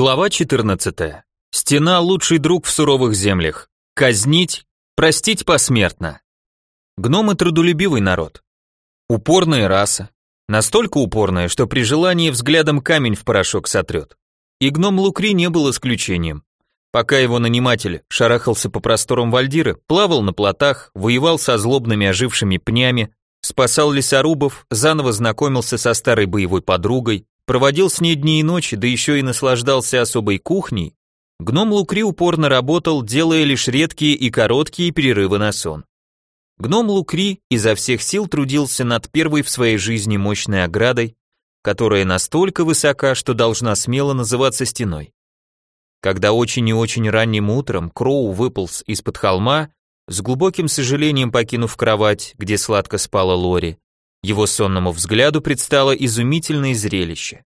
Глава 14. Стена – лучший друг в суровых землях. Казнить, простить посмертно. Гномы – трудолюбивый народ. Упорная раса. Настолько упорная, что при желании взглядом камень в порошок сотрет. И гном Лукри не был исключением. Пока его наниматель шарахался по просторам Вальдиры, плавал на плотах, воевал со злобными ожившими пнями, спасал лесорубов, заново знакомился со старой боевой подругой, проводил с ней дни и ночи, да еще и наслаждался особой кухней, гном Лукри упорно работал, делая лишь редкие и короткие перерывы на сон. Гном Лукри изо всех сил трудился над первой в своей жизни мощной оградой, которая настолько высока, что должна смело называться стеной. Когда очень и очень ранним утром Кроу выполз из-под холма, с глубоким сожалением покинув кровать, где сладко спала Лори, его сонному взгляду предстало изумительное зрелище.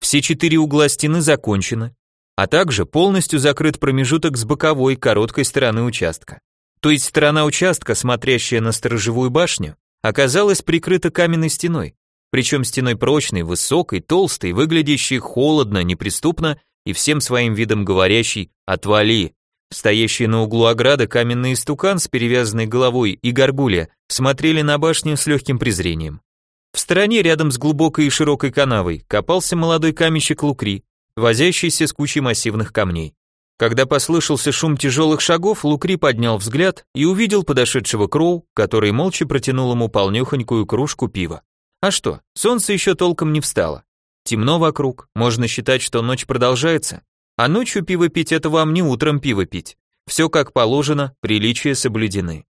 Все четыре угла стены закончены, а также полностью закрыт промежуток с боковой короткой стороны участка. То есть сторона участка, смотрящая на сторожевую башню, оказалась прикрыта каменной стеной, причем стеной прочной, высокой, толстой, выглядящей холодно, неприступно и всем своим видом говорящей «отвали», Стоящие на углу ограды каменный истукан с перевязанной головой и горгулья смотрели на башню с легким презрением. В стороне, рядом с глубокой и широкой канавой, копался молодой каменщик Лукри, возящийся с кучей массивных камней. Когда послышался шум тяжелых шагов, Лукри поднял взгляд и увидел подошедшего Кроу, который молча протянул ему полнюхонькую кружку пива. А что, солнце еще толком не встало. Темно вокруг, можно считать, что ночь продолжается. А ночью пиво пить это вам не утром пиво пить. Все как положено, приличия соблюдены.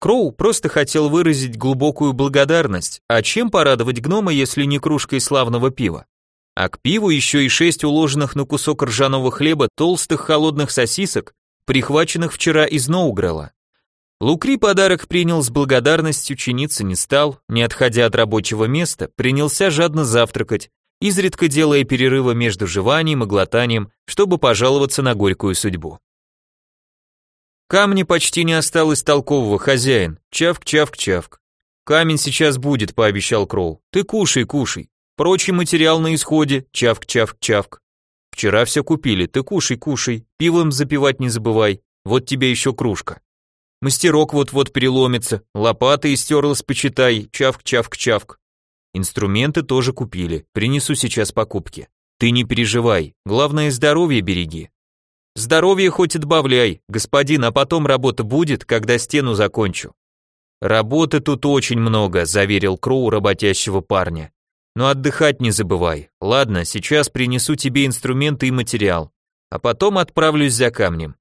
Кроу просто хотел выразить глубокую благодарность, а чем порадовать гнома, если не кружкой славного пива? А к пиву еще и шесть уложенных на кусок ржаного хлеба толстых холодных сосисок, прихваченных вчера из Ноугрела. Лукри подарок принял с благодарностью, чиниться не стал, не отходя от рабочего места, принялся жадно завтракать, изредка делая перерывы между жеванием и глотанием, чтобы пожаловаться на горькую судьбу. Камни почти не осталось толкового, хозяин. Чавк-чавк-чавк. Камень сейчас будет, пообещал Кроу. Ты кушай, кушай. Прочий материал на исходе. Чавк-чавк-чавк. Вчера все купили, ты кушай, кушай. Пивом запивать не забывай. Вот тебе еще кружка. Мастерок вот-вот переломится. Лопата истерлась, почитай. Чавк-чавк-чавк. Инструменты тоже купили, принесу сейчас покупки. Ты не переживай, главное здоровье береги. Здоровье хоть отбавляй, господин, а потом работа будет, когда стену закончу. Работы тут очень много, заверил Кроу работящего парня. Но отдыхать не забывай. Ладно, сейчас принесу тебе инструменты и материал, а потом отправлюсь за камнем.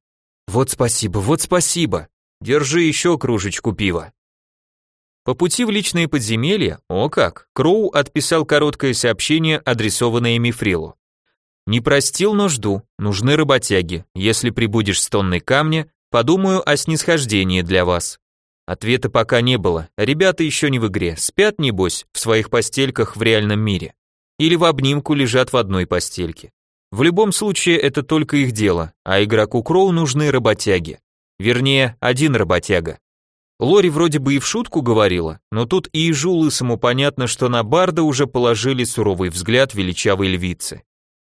Вот спасибо, вот спасибо. Держи еще кружечку пива. По пути в личные подземелья, о как, Кроу отписал короткое сообщение, адресованное Мифрилу. «Не простил, но жду, нужны работяги, если прибудешь с тонной камня, подумаю о снисхождении для вас». Ответа пока не было, ребята еще не в игре, спят небось в своих постельках в реальном мире. Или в обнимку лежат в одной постельке. В любом случае это только их дело, а игроку Кроу нужны работяги. Вернее, один работяга. Лори вроде бы и в шутку говорила, но тут и ежу лысому понятно, что на Барда уже положили суровый взгляд величавой львицы.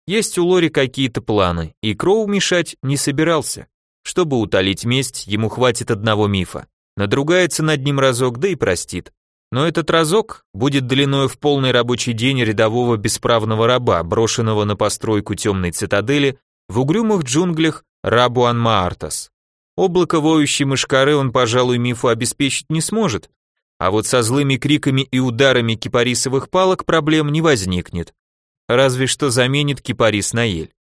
Есть у Лори какие-то планы, и Кроу мешать не собирался. Чтобы утолить месть, ему хватит одного мифа. Надругается над ним разок, да и простит. Но этот разок будет длиной в полный рабочий день рядового бесправного раба, брошенного на постройку темной цитадели в угрюмых джунглях Рабуан-Маартас. Облако воющей мышкары он, пожалуй, мифу обеспечить не сможет, а вот со злыми криками и ударами кипарисовых палок проблем не возникнет. Разве что заменит кипарис на ель.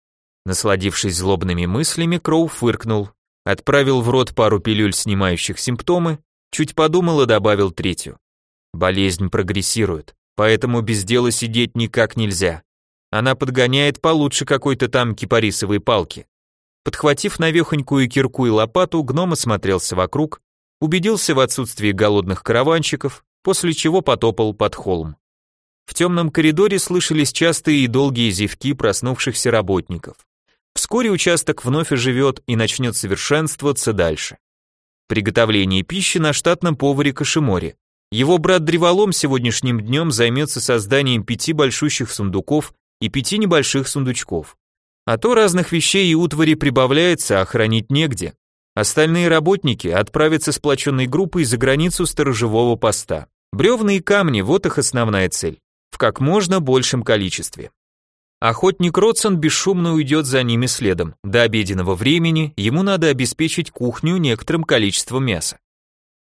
Насладившись злобными мыслями, Кроу фыркнул, отправил в рот пару пилюль, снимающих симптомы, чуть подумал и добавил третью. Болезнь прогрессирует, поэтому без дела сидеть никак нельзя. Она подгоняет получше какой-то там кипарисовой палки. Подхватив навехонькую кирку и лопату, гном осмотрелся вокруг, убедился в отсутствии голодных караванщиков, после чего потопал под холм. В темном коридоре слышались частые и долгие зевки проснувшихся работников. Вскоре участок вновь оживет и начнет совершенствоваться дальше. Приготовление пищи на штатном поваре Кашиморе. Его брат Древолом сегодняшним днем займется созданием пяти большущих сундуков и пяти небольших сундучков. А то разных вещей и утвари прибавляется, а хранить негде. Остальные работники отправятся сплоченной группой за границу сторожевого поста. Бревна и камни – вот их основная цель. В как можно большем количестве. Охотник Ротсон бесшумно уйдет за ними следом. До обеденного времени ему надо обеспечить кухню некоторым количеством мяса.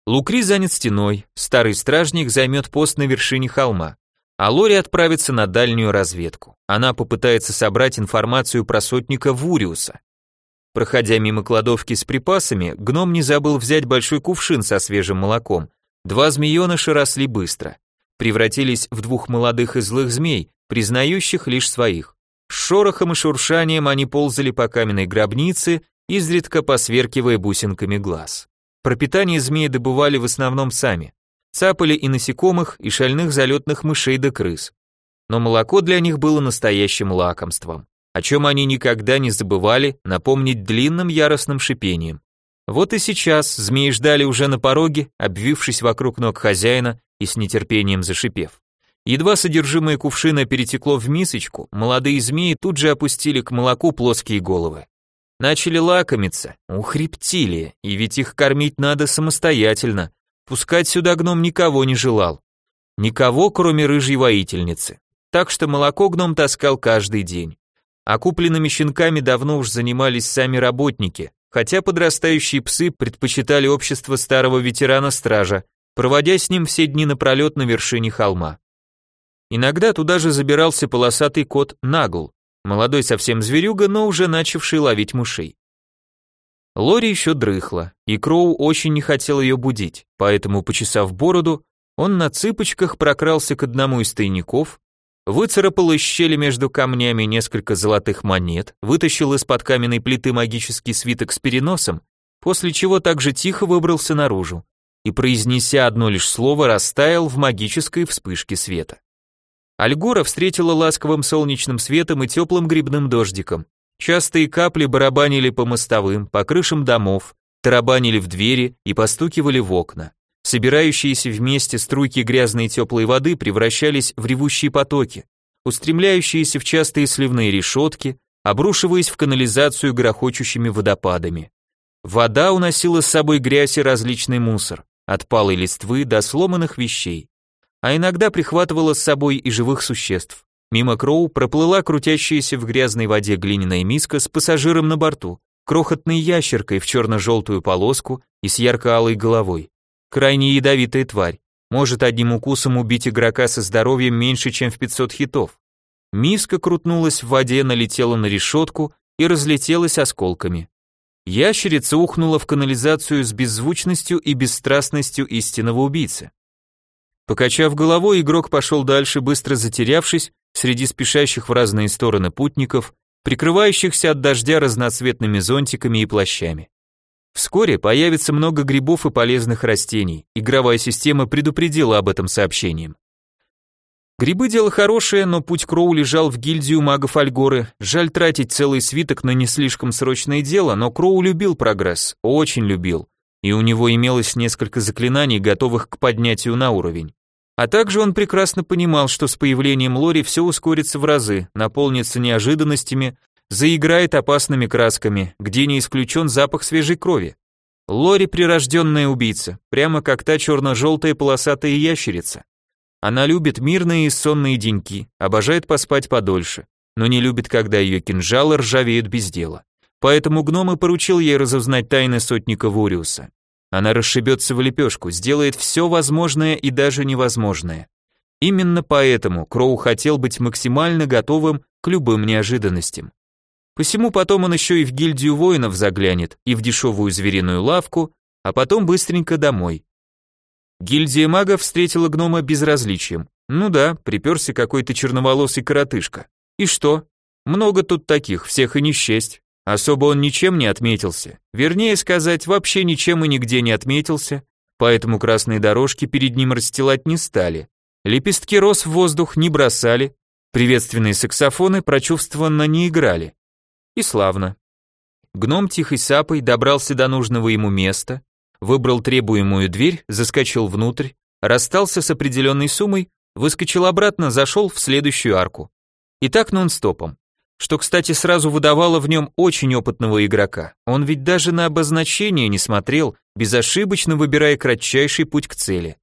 Лукри занят стеной, старый стражник займет пост на вершине холма, а Лори отправится на дальнюю разведку. Она попытается собрать информацию про сотника Вуриуса. Проходя мимо кладовки с припасами, гном не забыл взять большой кувшин со свежим молоком. Два змееныша росли быстро. Превратились в двух молодых и злых змей, признающих лишь своих. С шорохом и шуршанием они ползали по каменной гробнице, изредка посверкивая бусинками глаз. Пропитание змеи добывали в основном сами. Цапали и насекомых, и шальных залетных мышей да крыс. Но молоко для них было настоящим лакомством, о чем они никогда не забывали напомнить длинным яростным шипением. Вот и сейчас змеи ждали уже на пороге, обвившись вокруг ног хозяина и с нетерпением зашипев. Едва содержимое кувшина перетекло в мисочку, молодые змеи тут же опустили к молоку плоские головы. Начали лакомиться, ухрептили, и ведь их кормить надо самостоятельно. Пускать сюда гном никого не желал. Никого, кроме рыжей воительницы. Так что молоко гном таскал каждый день. А купленными щенками давно уж занимались сами работники, хотя подрастающие псы предпочитали общество старого ветерана-стража, проводя с ним все дни напролет на вершине холма. Иногда туда же забирался полосатый кот Нагл, Молодой совсем зверюга, но уже начавший ловить мышей. Лори еще дрыхла, и Кроу очень не хотел ее будить, поэтому, почесав бороду, он на цыпочках прокрался к одному из тайников, выцарапал из щели между камнями несколько золотых монет, вытащил из-под каменной плиты магический свиток с переносом, после чего также тихо выбрался наружу и, произнеся одно лишь слово, растаял в магической вспышке света. Альгора встретила ласковым солнечным светом и теплым грибным дождиком. Частые капли барабанили по мостовым, по крышам домов, тарабанили в двери и постукивали в окна. Собирающиеся вместе струйки грязной теплой воды превращались в ревущие потоки, устремляющиеся в частые сливные решетки, обрушиваясь в канализацию грохочущими водопадами. Вода уносила с собой грязь и различный мусор, от палой листвы до сломанных вещей а иногда прихватывала с собой и живых существ. Мимо Кроу проплыла крутящаяся в грязной воде глиняная миска с пассажиром на борту, крохотной ящеркой в черно-желтую полоску и с ярко-алой головой. Крайне ядовитая тварь, может одним укусом убить игрока со здоровьем меньше, чем в 500 хитов. Миска крутнулась в воде, налетела на решетку и разлетелась осколками. Ящерица ухнула в канализацию с беззвучностью и бесстрастностью истинного убийцы. Покачав головой, игрок пошел дальше, быстро затерявшись среди спешащих в разные стороны путников, прикрывающихся от дождя разноцветными зонтиками и плащами. Вскоре появится много грибов и полезных растений. Игровая система предупредила об этом сообщением. Грибы дело хорошее, но путь Кроу лежал в гильдию магов Альгоры. Жаль тратить целый свиток на не слишком срочное дело, но Кроу любил прогресс, очень любил. И у него имелось несколько заклинаний, готовых к поднятию на уровень. А также он прекрасно понимал, что с появлением Лори все ускорится в разы, наполнится неожиданностями, заиграет опасными красками, где не исключен запах свежей крови. Лори прирожденная убийца, прямо как та черно-желтая полосатая ящерица. Она любит мирные и сонные деньки, обожает поспать подольше, но не любит, когда ее кинжалы ржавеют без дела. Поэтому гном и поручил ей разузнать тайны сотника Вуриуса. Она расшибется в лепешку, сделает все возможное и даже невозможное. Именно поэтому Кроу хотел быть максимально готовым к любым неожиданностям. Посему потом он еще и в гильдию воинов заглянет, и в дешевую звериную лавку, а потом быстренько домой. Гильдия магов встретила гнома безразличием. Ну да, приперся какой-то черноволосый коротышка. И что? Много тут таких, всех и не счесть. Особо он ничем не отметился, вернее сказать, вообще ничем и нигде не отметился, поэтому красные дорожки перед ним расстилать не стали. Лепестки роз в воздух не бросали, приветственные саксофоны прочувствованно не играли. И славно. Гном тихой сапой добрался до нужного ему места, выбрал требуемую дверь, заскочил внутрь, расстался с определенной суммой, выскочил обратно, зашел в следующую арку. И так нон-стопом. Что, кстати, сразу выдавало в нем очень опытного игрока. Он ведь даже на обозначение не смотрел, безошибочно выбирая кратчайший путь к цели.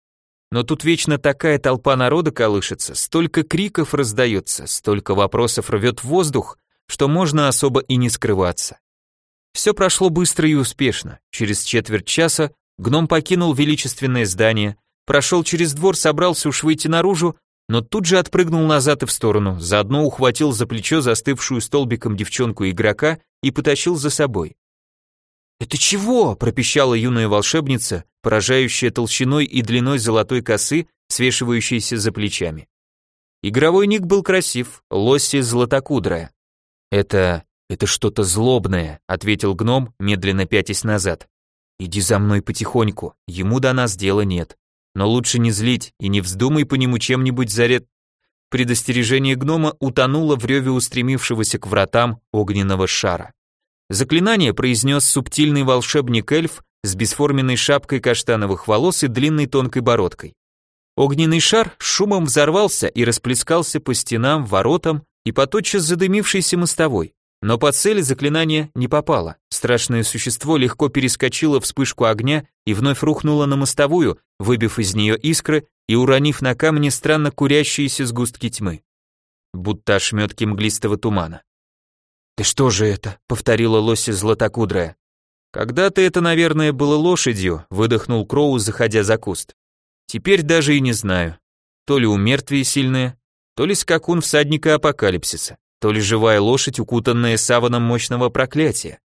Но тут вечно такая толпа народа колышется, столько криков раздается, столько вопросов рвет воздух, что можно особо и не скрываться. Все прошло быстро и успешно. Через четверть часа гном покинул величественное здание, прошел через двор, собрался уж выйти наружу, но тут же отпрыгнул назад и в сторону, заодно ухватил за плечо застывшую столбиком девчонку игрока и потащил за собой. «Это чего?» – пропищала юная волшебница, поражающая толщиной и длиной золотой косы, свешивающейся за плечами. Игровой ник был красив, лосси златокудрая. «Это... это что-то злобное», — ответил гном, медленно пятясь назад. «Иди за мной потихоньку, ему до нас дела нет. Но лучше не злить и не вздумай по нему чем-нибудь заред...» Предостережение гнома утонуло в реве устремившегося к вратам огненного шара. Заклинание произнес субтильный волшебник-эльф с бесформенной шапкой каштановых волос и длинной тонкой бородкой. Огненный шар шумом взорвался и расплескался по стенам, воротам и по тотчас задымившейся мостовой. Но по цели заклинание не попало. Страшное существо легко перескочило вспышку огня и вновь рухнуло на мостовую, выбив из нее искры и уронив на камни странно курящиеся сгустки тьмы. Будто ошметки мглистого тумана. «Ты что же это?» — повторила лося златокудрая. «Когда-то это, наверное, было лошадью», — выдохнул Кроу, заходя за куст. Теперь даже и не знаю. То ли у мертвие сильные, то ли скакун всадника апокалипсиса, то ли живая лошадь, укутанная саваном мощного проклятия.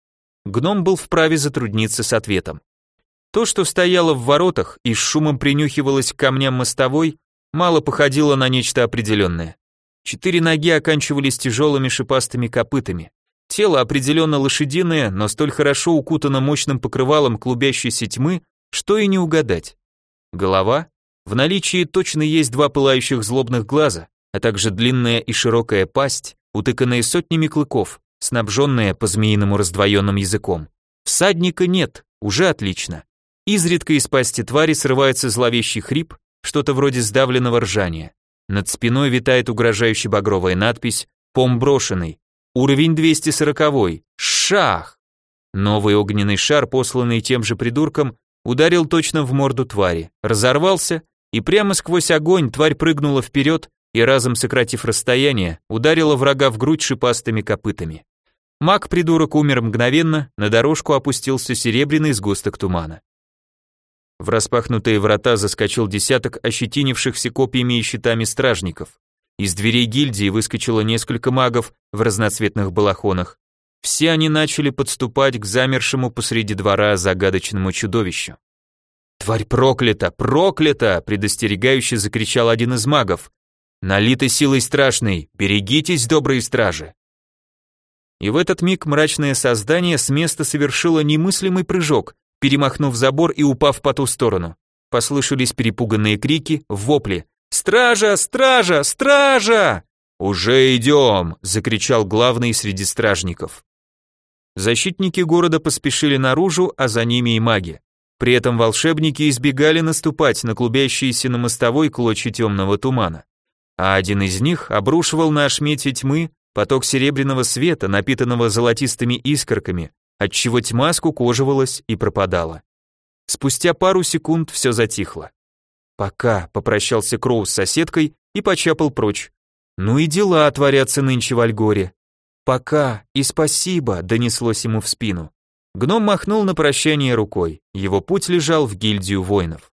Гном был вправе затрудниться с ответом. То, что стояло в воротах и с шумом принюхивалось к камням мостовой, мало походило на нечто определенное. Четыре ноги оканчивались тяжелыми шипастыми копытами. Тело определенно лошадиное, но столь хорошо укутано мощным покрывалом клубящейся тьмы, что и не угадать. Голова? В наличии точно есть два пылающих злобных глаза, а также длинная и широкая пасть, утыканная сотнями клыков, снабженная по-змеиному раздвоенным языком. Всадника нет, уже отлично. Изредка из пасти твари срывается зловещий хрип, что-то вроде сдавленного ржания. Над спиной витает угрожающая багровая надпись «Пом брошенный». Уровень 240. Шах! Новый огненный шар, посланный тем же придурком, ударил точно в морду твари, разорвался, и прямо сквозь огонь тварь прыгнула вперед и, разом сократив расстояние, ударила врага в грудь шипастыми копытами. Маг-придурок умер мгновенно, на дорожку опустился серебряный сгусток тумана. В распахнутые врата заскочил десяток ощетинившихся копьями и щитами стражников. Из дверей гильдии выскочило несколько магов в разноцветных балахонах, все они начали подступать к замершему посреди двора загадочному чудовищу. «Тварь проклята, проклята!» – предостерегающе закричал один из магов. «Налитой силой страшной, берегитесь, добрые стражи!» И в этот миг мрачное создание с места совершило немыслимый прыжок, перемахнув забор и упав по ту сторону. Послышались перепуганные крики, вопли. «Стража! Стража! Стража!» «Уже идем!» – закричал главный среди стражников. Защитники города поспешили наружу, а за ними и маги. При этом волшебники избегали наступать на клубящиеся на мостовой клочья темного тумана. А один из них обрушивал на ошмете тьмы поток серебряного света, напитанного золотистыми искорками, отчего тьма скукоживалась и пропадала. Спустя пару секунд все затихло. «Пока», — попрощался Кроу с соседкой и почапал прочь. «Ну и дела творятся нынче в Альгоре. «Пока и спасибо», — донеслось ему в спину. Гном махнул на прощание рукой, его путь лежал в гильдию воинов.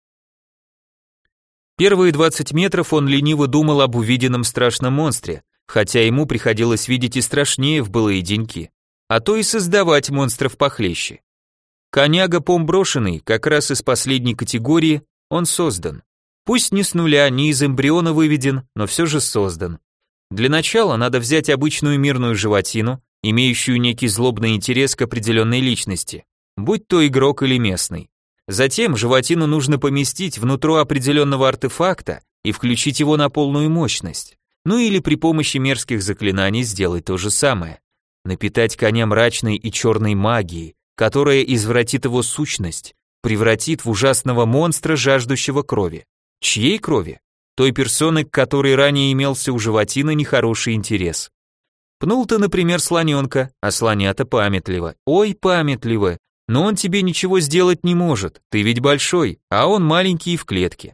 Первые 20 метров он лениво думал об увиденном страшном монстре, хотя ему приходилось видеть и страшнее в былые деньки, а то и создавать монстров похлеще. Коняга помброшенный, как раз из последней категории, он создан. Пусть не с нуля, не из эмбриона выведен, но все же создан. Для начала надо взять обычную мирную животину, имеющую некий злобный интерес к определенной личности, будь то игрок или местный. Затем животину нужно поместить внутрь определенного артефакта и включить его на полную мощность. Ну или при помощи мерзких заклинаний сделать то же самое. Напитать коня мрачной и черной магией, которая извратит его сущность, превратит в ужасного монстра, жаждущего крови. Чьей крови? той персоны, к которой ранее имелся у животина нехороший интерес. Пнул ты, например, слоненка, а слонята памятливо. Ой, памятливо. Но он тебе ничего сделать не может, ты ведь большой, а он маленький и в клетке.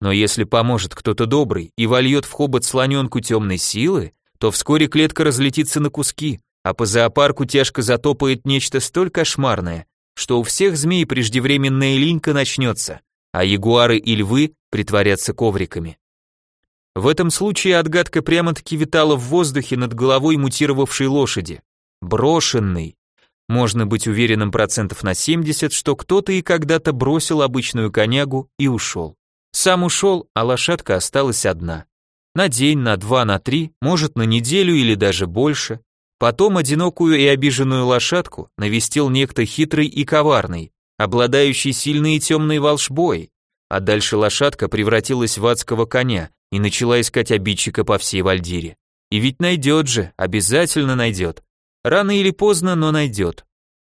Но если поможет кто-то добрый и вольет в хобот слоненку темной силы, то вскоре клетка разлетится на куски, а по зоопарку тяжко затопает нечто столь кошмарное, что у всех змей преждевременная линька начнется, а ягуары и львы притворятся ковриками. В этом случае отгадка прямо-таки витала в воздухе над головой мутировавшей лошади. Брошенный. Можно быть уверенным процентов на 70, что кто-то и когда-то бросил обычную конягу и ушел. Сам ушел, а лошадка осталась одна. На день, на два, на три, может на неделю или даже больше. Потом одинокую и обиженную лошадку навестил некто хитрый и коварный, обладающий сильной и темной волшбой, а дальше лошадка превратилась в адского коня и начала искать обидчика по всей Вальдире. И ведь найдет же, обязательно найдет. Рано или поздно, но найдет.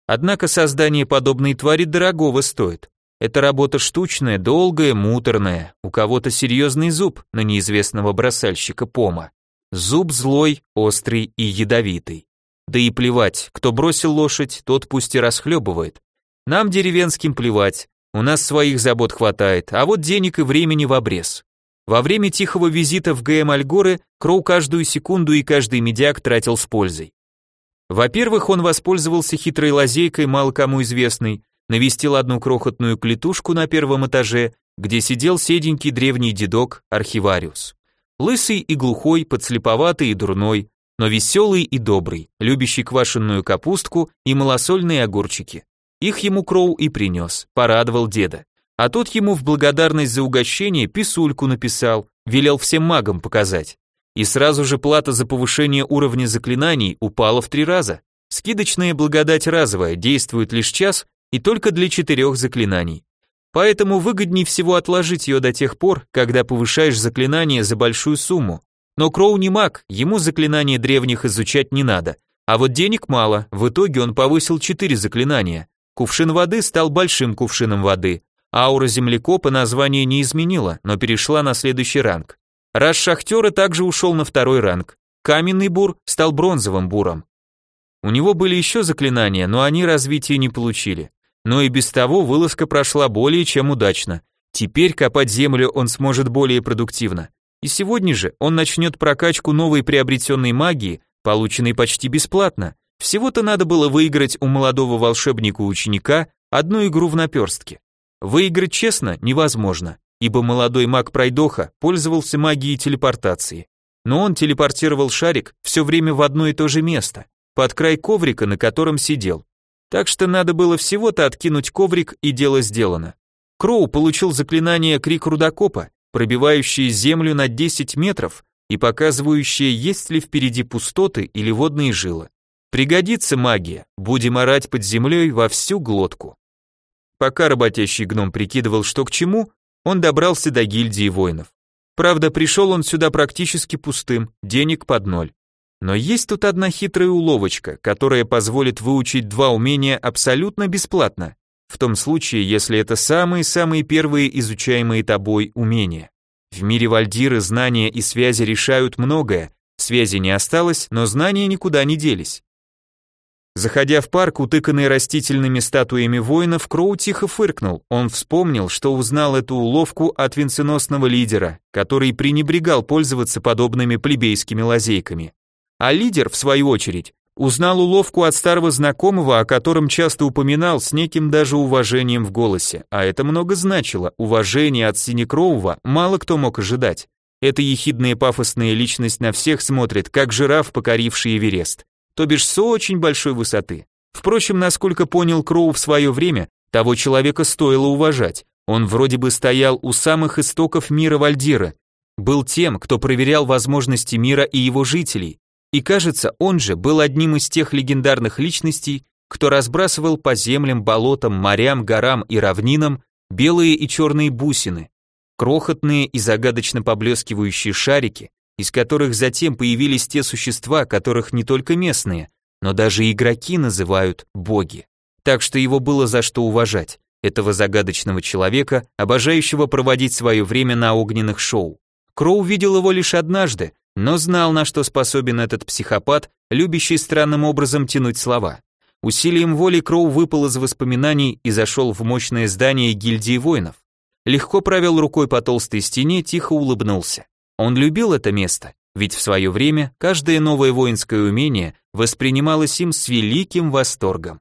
Однако создание подобной твари дорогого стоит. Это работа штучная, долгая, муторная, у кого-то серьезный зуб на неизвестного бросальщика пома. Зуб злой, острый и ядовитый. Да и плевать, кто бросил лошадь, тот пусть и расхлебывает. Нам, деревенским, плевать, у нас своих забот хватает, а вот денег и времени в обрез. Во время тихого визита в ГМ Альгоры Кроу каждую секунду и каждый медиак тратил с пользой. Во-первых, он воспользовался хитрой лазейкой, мало кому известной, навестил одну крохотную клетушку на первом этаже, где сидел седенький древний дедок, архивариус. Лысый и глухой, подслеповатый и дурной, но веселый и добрый, любящий квашеную капустку и малосольные огурчики. Их ему Кроу и принес, порадовал деда. А тот ему в благодарность за угощение писульку написал, велел всем магам показать. И сразу же плата за повышение уровня заклинаний упала в три раза. Скидочная благодать разовая, действует лишь час и только для четырех заклинаний. Поэтому выгоднее всего отложить ее до тех пор, когда повышаешь заклинание за большую сумму. Но Кроу не маг, ему заклинания древних изучать не надо. А вот денег мало, в итоге он повысил четыре заклинания. Кувшин воды стал большим кувшином воды. Аура землекопа название не изменила, но перешла на следующий ранг. Раз шахтера также ушел на второй ранг. Каменный бур стал бронзовым буром. У него были еще заклинания, но они развития не получили. Но и без того вылазка прошла более чем удачно. Теперь копать землю он сможет более продуктивно. И сегодня же он начнет прокачку новой приобретенной магии, полученной почти бесплатно. Всего-то надо было выиграть у молодого волшебника-ученика одну игру в наперстке. Выиграть честно невозможно, ибо молодой маг-пройдоха пользовался магией телепортации. Но он телепортировал шарик все время в одно и то же место, под край коврика, на котором сидел. Так что надо было всего-то откинуть коврик, и дело сделано. Кроу получил заклинание Крик Рудокопа, пробивающее землю на 10 метров и показывающее, есть ли впереди пустоты или водные жилы. Пригодится магия, будем орать под землей во всю глотку. Пока работящий гном прикидывал, что к чему, он добрался до гильдии воинов. Правда, пришел он сюда практически пустым, денег под ноль. Но есть тут одна хитрая уловочка, которая позволит выучить два умения абсолютно бесплатно, в том случае, если это самые-самые первые изучаемые тобой умения. В мире Вальдиры знания и связи решают многое, связи не осталось, но знания никуда не делись. Заходя в парк, утыканный растительными статуями воинов, Кроу тихо фыркнул. Он вспомнил, что узнал эту уловку от венценосного лидера, который пренебрегал пользоваться подобными плебейскими лазейками. А лидер, в свою очередь, узнал уловку от старого знакомого, о котором часто упоминал с неким даже уважением в голосе. А это много значило, уважение от Синекрового мало кто мог ожидать. Эта ехидная пафосная личность на всех смотрит, как жираф, покоривший Эверест. То бишь с очень большой высоты. Впрочем, насколько понял Кроу в свое время, того человека стоило уважать. Он вроде бы стоял у самых истоков мира Вальдира, был тем, кто проверял возможности мира и его жителей, и кажется, он же был одним из тех легендарных личностей, кто разбрасывал по землям, болотам, морям, горам и равнинам белые и черные бусины, крохотные и загадочно поблескивающие шарики, из которых затем появились те существа, которых не только местные, но даже игроки называют боги. Так что его было за что уважать, этого загадочного человека, обожающего проводить свое время на огненных шоу. Кроу видел его лишь однажды, но знал, на что способен этот психопат, любящий странным образом тянуть слова. Усилием воли Кроу выпал из воспоминаний и зашел в мощное здание гильдии воинов. Легко провел рукой по толстой стене, тихо улыбнулся. Он любил это место, ведь в свое время каждое новое воинское умение воспринималось им с великим восторгом.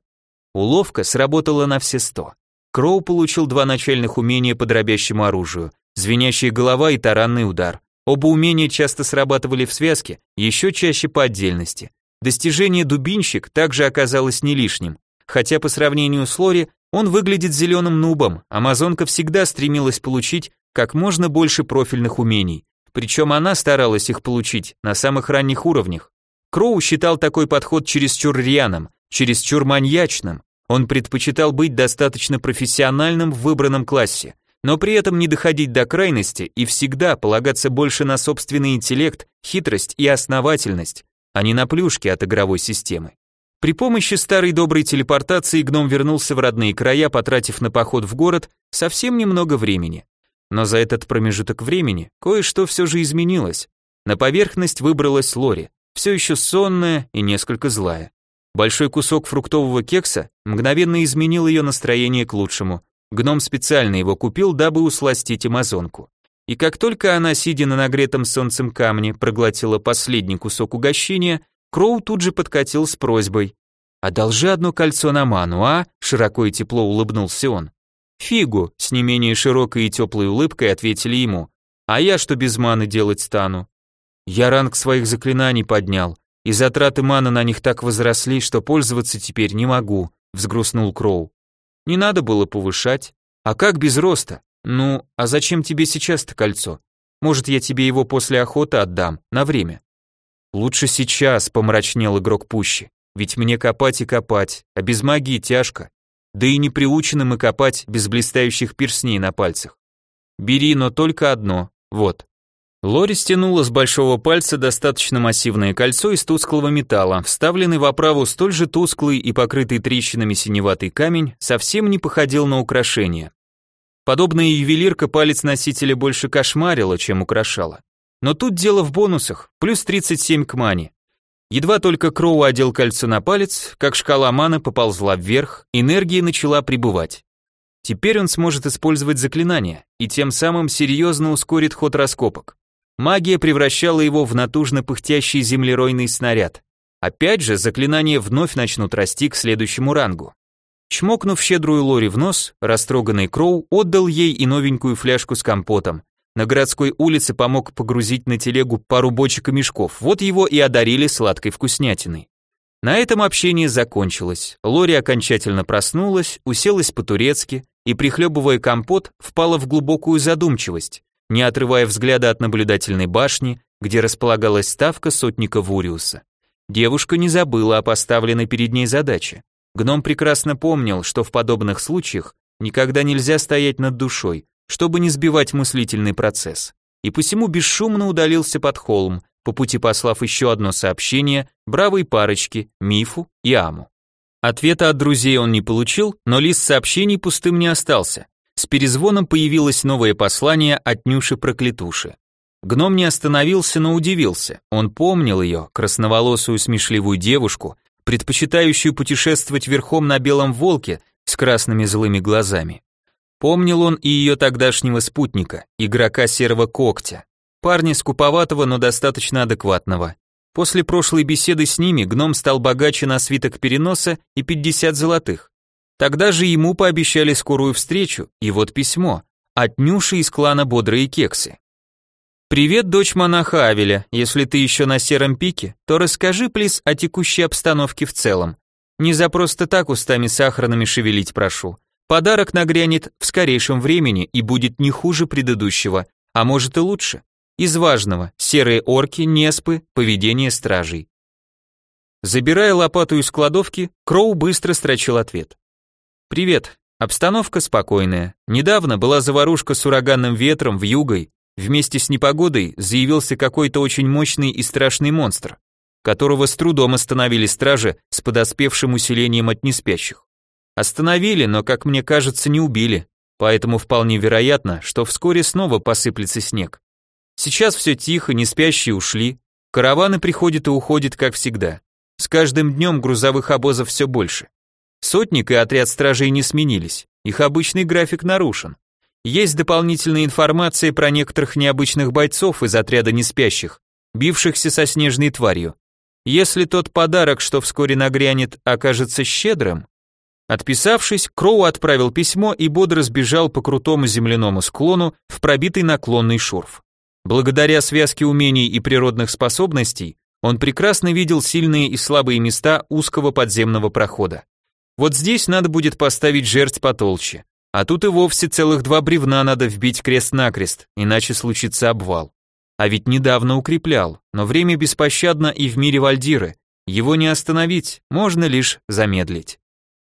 Уловка сработала на все сто. Кроу получил два начальных умения по дробящему оружию, звенящая голова и таранный удар. Оба умения часто срабатывали в связке, еще чаще по отдельности. Достижение дубинщик также оказалось не лишним, хотя по сравнению с Лори он выглядит зеленым нубом, амазонка всегда стремилась получить как можно больше профильных умений, причем она старалась их получить на самых ранних уровнях. Кроу считал такой подход чересчур рьяным, чересчур маньячным, он предпочитал быть достаточно профессиональным в выбранном классе, но при этом не доходить до крайности и всегда полагаться больше на собственный интеллект, хитрость и основательность, а не на плюшки от игровой системы. При помощи старой доброй телепортации гном вернулся в родные края, потратив на поход в город совсем немного времени. Но за этот промежуток времени кое-что все же изменилось. На поверхность выбралась Лори, все еще сонная и несколько злая. Большой кусок фруктового кекса мгновенно изменил ее настроение к лучшему. Гном специально его купил, дабы усластить амазонку. И как только она, сидя на нагретом солнцем камне, проглотила последний кусок угощения, Кроу тут же подкатил с просьбой. «Одолжи одно кольцо на ману, а?» Широко и тепло улыбнулся он. «Фигу», с не менее широкой и теплой улыбкой ответили ему. «А я что без маны делать стану?» «Я ранг своих заклинаний поднял, и затраты маны на них так возросли, что пользоваться теперь не могу», взгрустнул Кроу. «Не надо было повышать. А как без роста? Ну, а зачем тебе сейчас-то кольцо? Может, я тебе его после охоты отдам, на время?» «Лучше сейчас», — помрачнел игрок пуще. «Ведь мне копать и копать, а без магии тяжко. Да и не приучены мы копать без блистающих перстней на пальцах. Бери, но только одно, вот». Лори стянула с большого пальца достаточно массивное кольцо из тусклого металла, вставленный в оправу столь же тусклый и покрытый трещинами синеватый камень совсем не походил на украшение. Подобная ювелирка палец носителя больше кошмарила, чем украшала. Но тут дело в бонусах, плюс 37 к мане. Едва только Кроу одел кольцо на палец, как шкала маны поползла вверх, энергия начала прибывать. Теперь он сможет использовать заклинания и тем самым серьезно ускорит ход раскопок. Магия превращала его в натужно пыхтящий землеройный снаряд. Опять же, заклинания вновь начнут расти к следующему рангу. Чмокнув щедрую Лори в нос, растроганный Кроу отдал ей и новенькую фляжку с компотом, на городской улице помог погрузить на телегу пару бочек и мешков, вот его и одарили сладкой вкуснятиной. На этом общение закончилось. Лори окончательно проснулась, уселась по-турецки и, прихлебывая компот, впала в глубокую задумчивость, не отрывая взгляда от наблюдательной башни, где располагалась ставка сотника Вуриуса. Девушка не забыла о поставленной перед ней задаче. Гном прекрасно помнил, что в подобных случаях никогда нельзя стоять над душой, чтобы не сбивать мыслительный процесс, и посему бесшумно удалился под холм, по пути послав еще одно сообщение бравой парочке Мифу и Аму. Ответа от друзей он не получил, но лист сообщений пустым не остался. С перезвоном появилось новое послание от Нюши Проклятуши. Гном не остановился, но удивился. Он помнил ее, красноволосую смешливую девушку, предпочитающую путешествовать верхом на белом волке с красными злыми глазами. Помнил он и ее тогдашнего спутника, игрока серого когтя, парня скуповатого, но достаточно адекватного. После прошлой беседы с ними гном стал богаче на свиток переноса и 50 золотых. Тогда же ему пообещали скорую встречу, и вот письмо от Нюши из клана Бодрые Кексы. «Привет, дочь монаха Авеля, если ты еще на сером пике, то расскажи, плиз, о текущей обстановке в целом. Не за просто так устами сахарными шевелить прошу. Подарок нагрянет в скорейшем времени и будет не хуже предыдущего, а может и лучше. Из важного – серые орки, неспы, поведение стражей. Забирая лопату из кладовки, Кроу быстро строчил ответ. «Привет. Обстановка спокойная. Недавно была заварушка с ураганным ветром, в югой. Вместе с непогодой заявился какой-то очень мощный и страшный монстр, которого с трудом остановили стражи с подоспевшим усилением от неспящих. Остановили, но, как мне кажется, не убили, поэтому вполне вероятно, что вскоре снова посыплется снег. Сейчас все тихо, не спящие ушли. Караваны приходят и уходят, как всегда. С каждым днем грузовых обозов все больше. Сотник и отряд стражей не сменились. Их обычный график нарушен. Есть дополнительная информация про некоторых необычных бойцов из отряда неспящих, бившихся со снежной тварью. Если тот подарок, что вскоре нагрянет, окажется щедрым, Отписавшись, Кроу отправил письмо и бодро сбежал по крутому земляному склону в пробитый наклонный шурф. Благодаря связке умений и природных способностей, он прекрасно видел сильные и слабые места узкого подземного прохода. Вот здесь надо будет поставить жертв потолще, а тут и вовсе целых два бревна надо вбить крест-накрест, иначе случится обвал. А ведь недавно укреплял, но время беспощадно и в мире Вальдиры, его не остановить, можно лишь замедлить.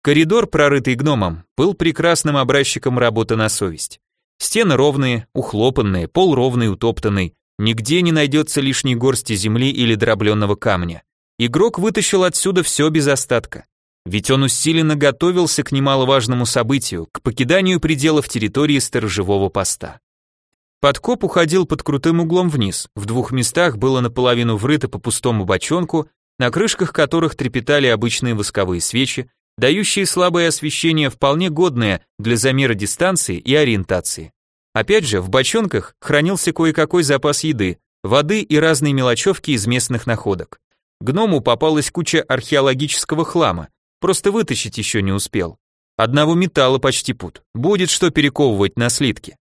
Коридор, прорытый гномом, был прекрасным образчиком работы на совесть. Стены ровные, ухлопанные, пол ровный, утоптанный, нигде не найдется лишней горсти земли или дробленного камня. Игрок вытащил отсюда все без остатка. Ведь он усиленно готовился к немаловажному событию, к покиданию пределов территории сторожевого поста. Подкоп уходил под крутым углом вниз, в двух местах было наполовину врыто по пустому бочонку, на крышках которых трепетали обычные восковые свечи, дающие слабое освещение, вполне годное для замера дистанции и ориентации. Опять же, в бочонках хранился кое-какой запас еды, воды и разные мелочевки из местных находок. Гному попалась куча археологического хлама, просто вытащить еще не успел. Одного металла почти пут, будет что перековывать на слитки.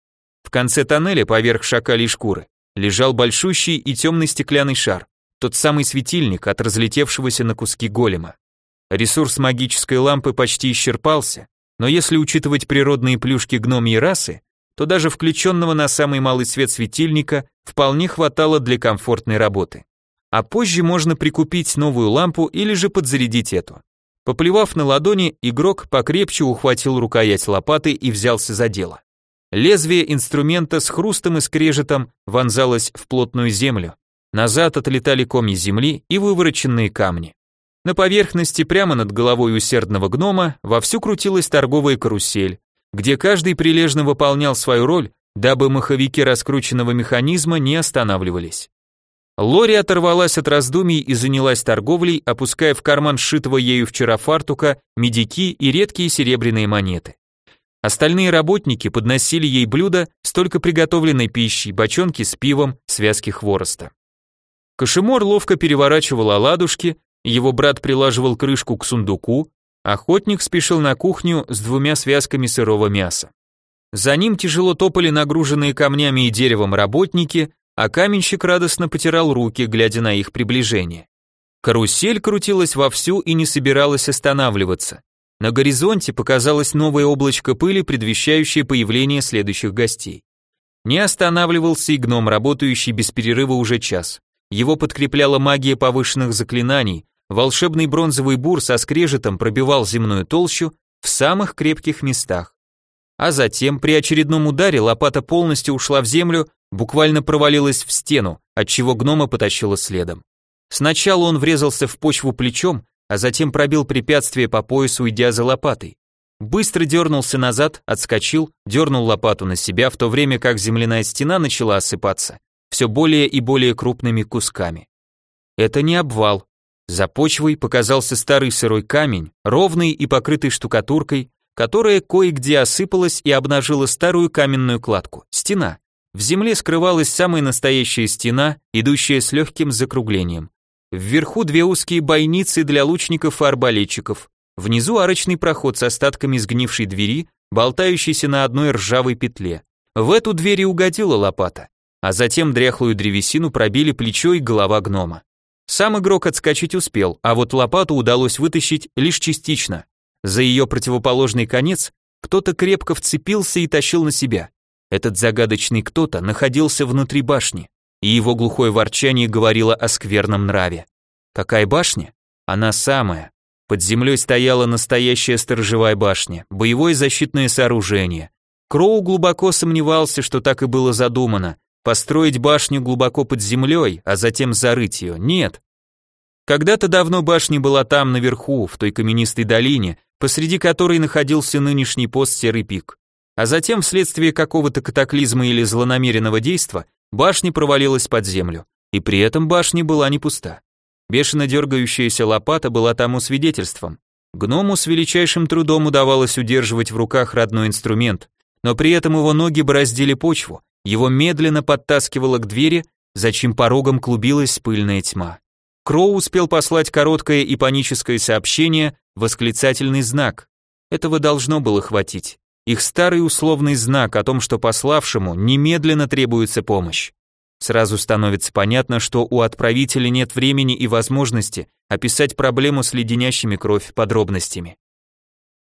В конце тоннеля, поверх шакалей шкуры, лежал большущий и темный стеклянный шар, тот самый светильник от разлетевшегося на куски голема. Ресурс магической лампы почти исчерпался, но если учитывать природные плюшки гномьей расы, то даже включенного на самый малый свет светильника вполне хватало для комфортной работы. А позже можно прикупить новую лампу или же подзарядить эту. Поплевав на ладони, игрок покрепче ухватил рукоять лопаты и взялся за дело. Лезвие инструмента с хрустом и скрежетом вонзалось в плотную землю. Назад отлетали комья земли и вывороченные камни. На поверхности прямо над головой усердного гнома вовсю крутилась торговая карусель, где каждый прилежно выполнял свою роль, дабы маховики раскрученного механизма не останавливались. Лори оторвалась от раздумий и занялась торговлей, опуская в карман сшитого ею вчера фартука медики и редкие серебряные монеты. Остальные работники подносили ей блюда с только приготовленной пищей, бочонки с пивом, связки хвороста. Кашемор ловко переворачивал оладушки, его брат прилаживал крышку к сундуку, охотник спешил на кухню с двумя связками сырого мяса. За ним тяжело топали нагруженные камнями и деревом работники, а каменщик радостно потирал руки, глядя на их приближение. Карусель крутилась вовсю и не собиралась останавливаться. На горизонте показалось новое облачко пыли, предвещающее появление следующих гостей. Не останавливался и гном, работающий без перерыва уже час. Его подкрепляла магия повышенных заклинаний, волшебный бронзовый бур со скрежетом пробивал земную толщу в самых крепких местах. А затем при очередном ударе лопата полностью ушла в землю, буквально провалилась в стену, отчего гнома потащило следом. Сначала он врезался в почву плечом, а затем пробил препятствие по поясу, идя за лопатой. Быстро дернулся назад, отскочил, дернул лопату на себя, в то время как земляная стена начала осыпаться все более и более крупными кусками. Это не обвал. За почвой показался старый сырой камень, ровный и покрытый штукатуркой, которая кое-где осыпалась и обнажила старую каменную кладку. Стена. В земле скрывалась самая настоящая стена, идущая с легким закруглением. Вверху две узкие бойницы для лучников и арбалетчиков. Внизу арочный проход с остатками сгнившей двери, болтающейся на одной ржавой петле. В эту дверь и угодила лопата а затем дряхлую древесину пробили плечо и голова гнома. Сам игрок отскочить успел, а вот лопату удалось вытащить лишь частично. За ее противоположный конец кто-то крепко вцепился и тащил на себя. Этот загадочный кто-то находился внутри башни, и его глухое ворчание говорило о скверном нраве. Какая башня? Она самая. Под землей стояла настоящая сторожевая башня, боевое защитное сооружение. Кроу глубоко сомневался, что так и было задумано, Построить башню глубоко под землей, а затем зарыть ее, нет. Когда-то давно башня была там наверху, в той каменистой долине, посреди которой находился нынешний пост Серый пик. А затем, вследствие какого-то катаклизма или злонамеренного действа, Башня провалилась под землю, и при этом башня была не пуста. Бешено дергающаяся лопата была тому свидетельством. Гному с величайшим трудом удавалось удерживать в руках родной инструмент, но при этом его ноги бороздили почву, его медленно подтаскивало к двери, за чьим порогом клубилась пыльная тьма. Кроу успел послать короткое и паническое сообщение, восклицательный знак. Этого должно было хватить. Их старый условный знак о том, что пославшему немедленно требуется помощь. Сразу становится понятно, что у отправителя нет времени и возможности описать проблему с леденящими кровь подробностями.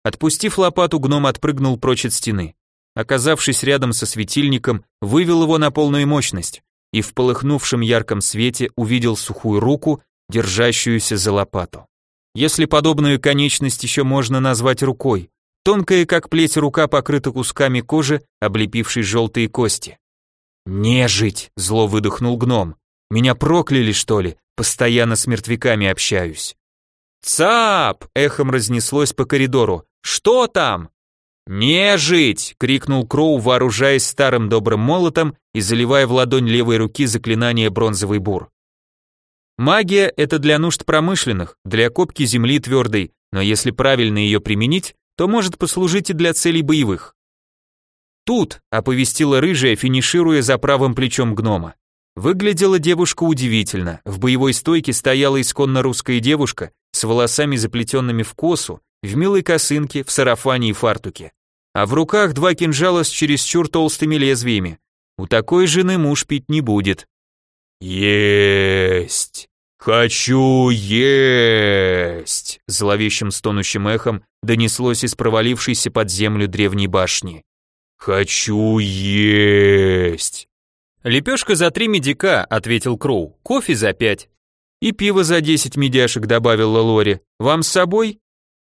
Отпустив лопату, гном отпрыгнул прочь от стены. Оказавшись рядом со светильником, вывел его на полную мощность и в полыхнувшем ярком свете увидел сухую руку, держащуюся за лопату. Если подобную конечность еще можно назвать рукой, тонкая как плеть рука покрыта кусками кожи, облепившей желтые кости. «Нежить!» — зло выдохнул гном. «Меня прокляли, что ли? Постоянно с мертвяками общаюсь». «Цап!» — эхом разнеслось по коридору. «Что там?» «Нежить!» — крикнул Кроу, вооружаясь старым добрым молотом и заливая в ладонь левой руки заклинание бронзовый бур. Магия — это для нужд промышленных, для копки земли твердой, но если правильно ее применить, то может послужить и для целей боевых. «Тут», — оповестила рыжая, финишируя за правым плечом гнома. Выглядела девушка удивительно. В боевой стойке стояла исконно русская девушка с волосами заплетенными в косу, в милой косынке, в сарафане и фартуке. А в руках два кинжала с чересчур толстыми лезвиями. У такой жены муж пить не будет. «Есть! Хочу есть!» Зловещим стонущим эхом донеслось из провалившейся под землю древней башни. «Хочу есть!» «Лепешка за три медика», — ответил Кроу, — «кофе за пять». «И пиво за десять медяшек», — добавила Лори. «Вам с собой?»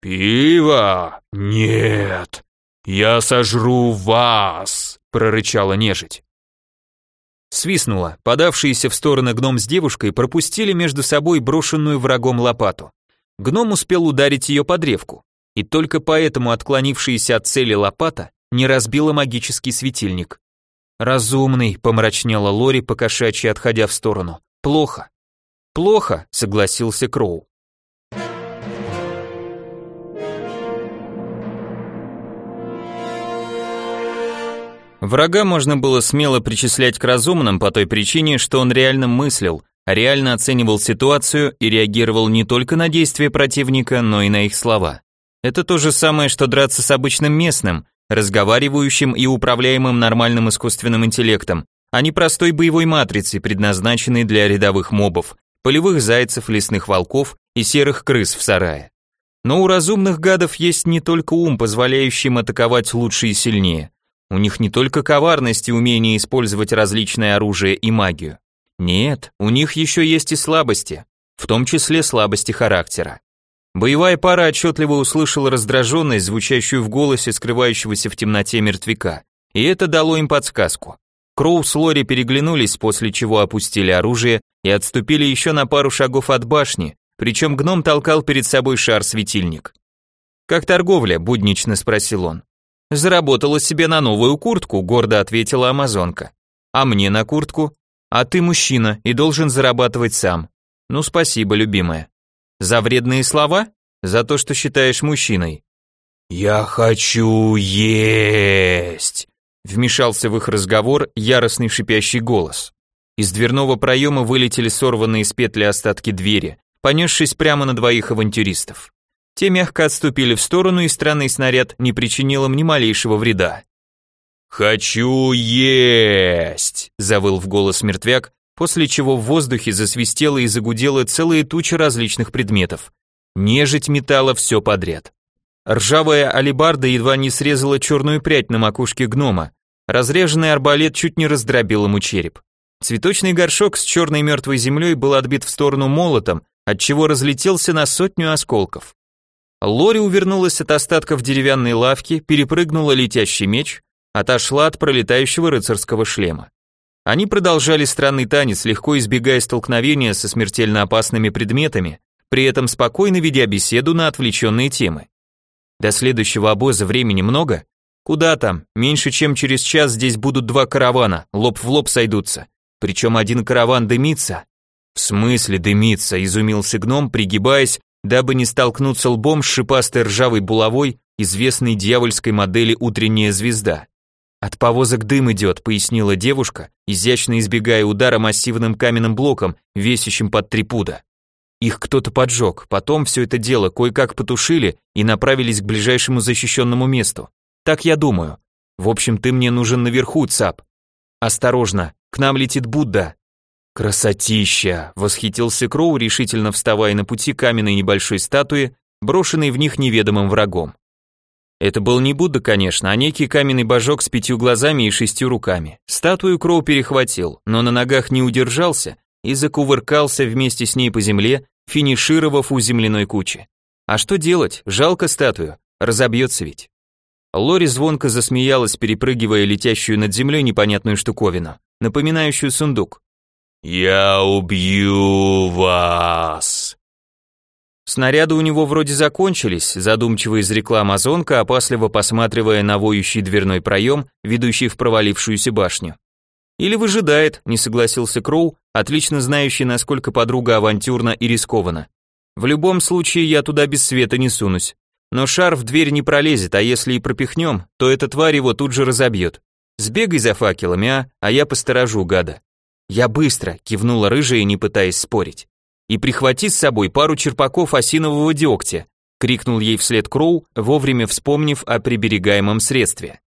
«Пиво? Нет! Я сожру вас!» — прорычала нежить. Свистнула. Подавшиеся в стороны гном с девушкой пропустили между собой брошенную врагом лопату. Гном успел ударить ее по древку, и только поэтому отклонившаяся от цели лопата не разбила магический светильник. «Разумный», — помрачнела Лори, покошачьи отходя в сторону. «Плохо». «Плохо», — согласился Кроу. Врага можно было смело причислять к разумным по той причине, что он реально мыслил, реально оценивал ситуацию и реагировал не только на действия противника, но и на их слова. Это то же самое, что драться с обычным местным, разговаривающим и управляемым нормальным искусственным интеллектом, а не простой боевой матрицей, предназначенной для рядовых мобов, полевых зайцев, лесных волков и серых крыс в сарае. Но у разумных гадов есть не только ум, позволяющий им атаковать лучше и сильнее. У них не только коварность и умение использовать различное оружие и магию. Нет, у них еще есть и слабости, в том числе слабости характера. Боевая пара отчетливо услышала раздраженность, звучащую в голосе скрывающегося в темноте мертвяка, и это дало им подсказку. Кроу с Лори переглянулись, после чего опустили оружие и отступили еще на пару шагов от башни, причем гном толкал перед собой шар-светильник. «Как торговля?» – буднично спросил он. «Заработала себе на новую куртку», – гордо ответила амазонка. «А мне на куртку?» «А ты мужчина и должен зарабатывать сам». «Ну спасибо, любимая». За вредные слова? За то, что считаешь мужчиной? Я хочу есть. Вмешался в их разговор яростный шипящий голос. Из дверного проема вылетели сорванные с петли остатки двери, понесшись прямо на двоих авантюристов. Те мягко отступили в сторону, и странный снаряд не причинил им ни малейшего вреда. «Хочу есть!» – завыл в голос мертвяк, после чего в воздухе засвистело и загудело целые тучи различных предметов. Нежить металла все подряд. Ржавая алебарда едва не срезала черную прядь на макушке гнома. Разреженный арбалет чуть не раздробил ему череп. Цветочный горшок с черной мертвой землей был отбит в сторону молотом, отчего разлетелся на сотню осколков. Лори увернулась от остатков деревянной лавки, перепрыгнула летящий меч, отошла от пролетающего рыцарского шлема. Они продолжали странный танец, легко избегая столкновения со смертельно опасными предметами, при этом спокойно ведя беседу на отвлеченные темы. До следующего обоза времени много? Куда там? Меньше чем через час здесь будут два каравана, лоб в лоб сойдутся. причем один караван дымится. В смысле дымится, изумился гном, пригибаясь, дабы не столкнуться лбом с шипастой ржавой булавой известной дьявольской модели «Утренняя звезда». «От повозок дым идет», — пояснила девушка, изящно избегая удара массивным каменным блоком, весящим под три пуда. Их кто-то поджег, потом все это дело кое-как потушили и направились к ближайшему защищенному месту. Так я думаю. В общем, ты мне нужен наверху, цап. Осторожно, к нам летит Будда. Красотища, восхитился Кроу, решительно вставая на пути каменной небольшой статуи, брошенной в них неведомым врагом. Это был не Будда, конечно, а некий каменный божок с пятью глазами и шестью руками. Статую Кроу перехватил, но на ногах не удержался и закувыркался вместе с ней по земле, финишировав у земляной кучи. А что делать? Жалко статую, разобьется ведь. Лори звонко засмеялась, перепрыгивая летящую над землей непонятную штуковину, напоминающую сундук. «Я убью вас!» Снаряды у него вроде закончились, задумчиво изрекла амазонка, опасливо посматривая на воющий дверной проем, ведущий в провалившуюся башню. Или выжидает, не согласился Кроу, отлично знающий, насколько подруга авантюрна и рискована. В любом случае я туда без света не сунусь. Но шар в дверь не пролезет, а если и пропихнем, то эта тварь его тут же разобьет. Сбегай за факелами, а, а я посторожу, гада. Я быстро, кивнула рыжая, не пытаясь спорить. И прихвати с собой пару черпаков осинового дегтя, крикнул ей вслед Кроу, вовремя вспомнив о приберегаемом средстве.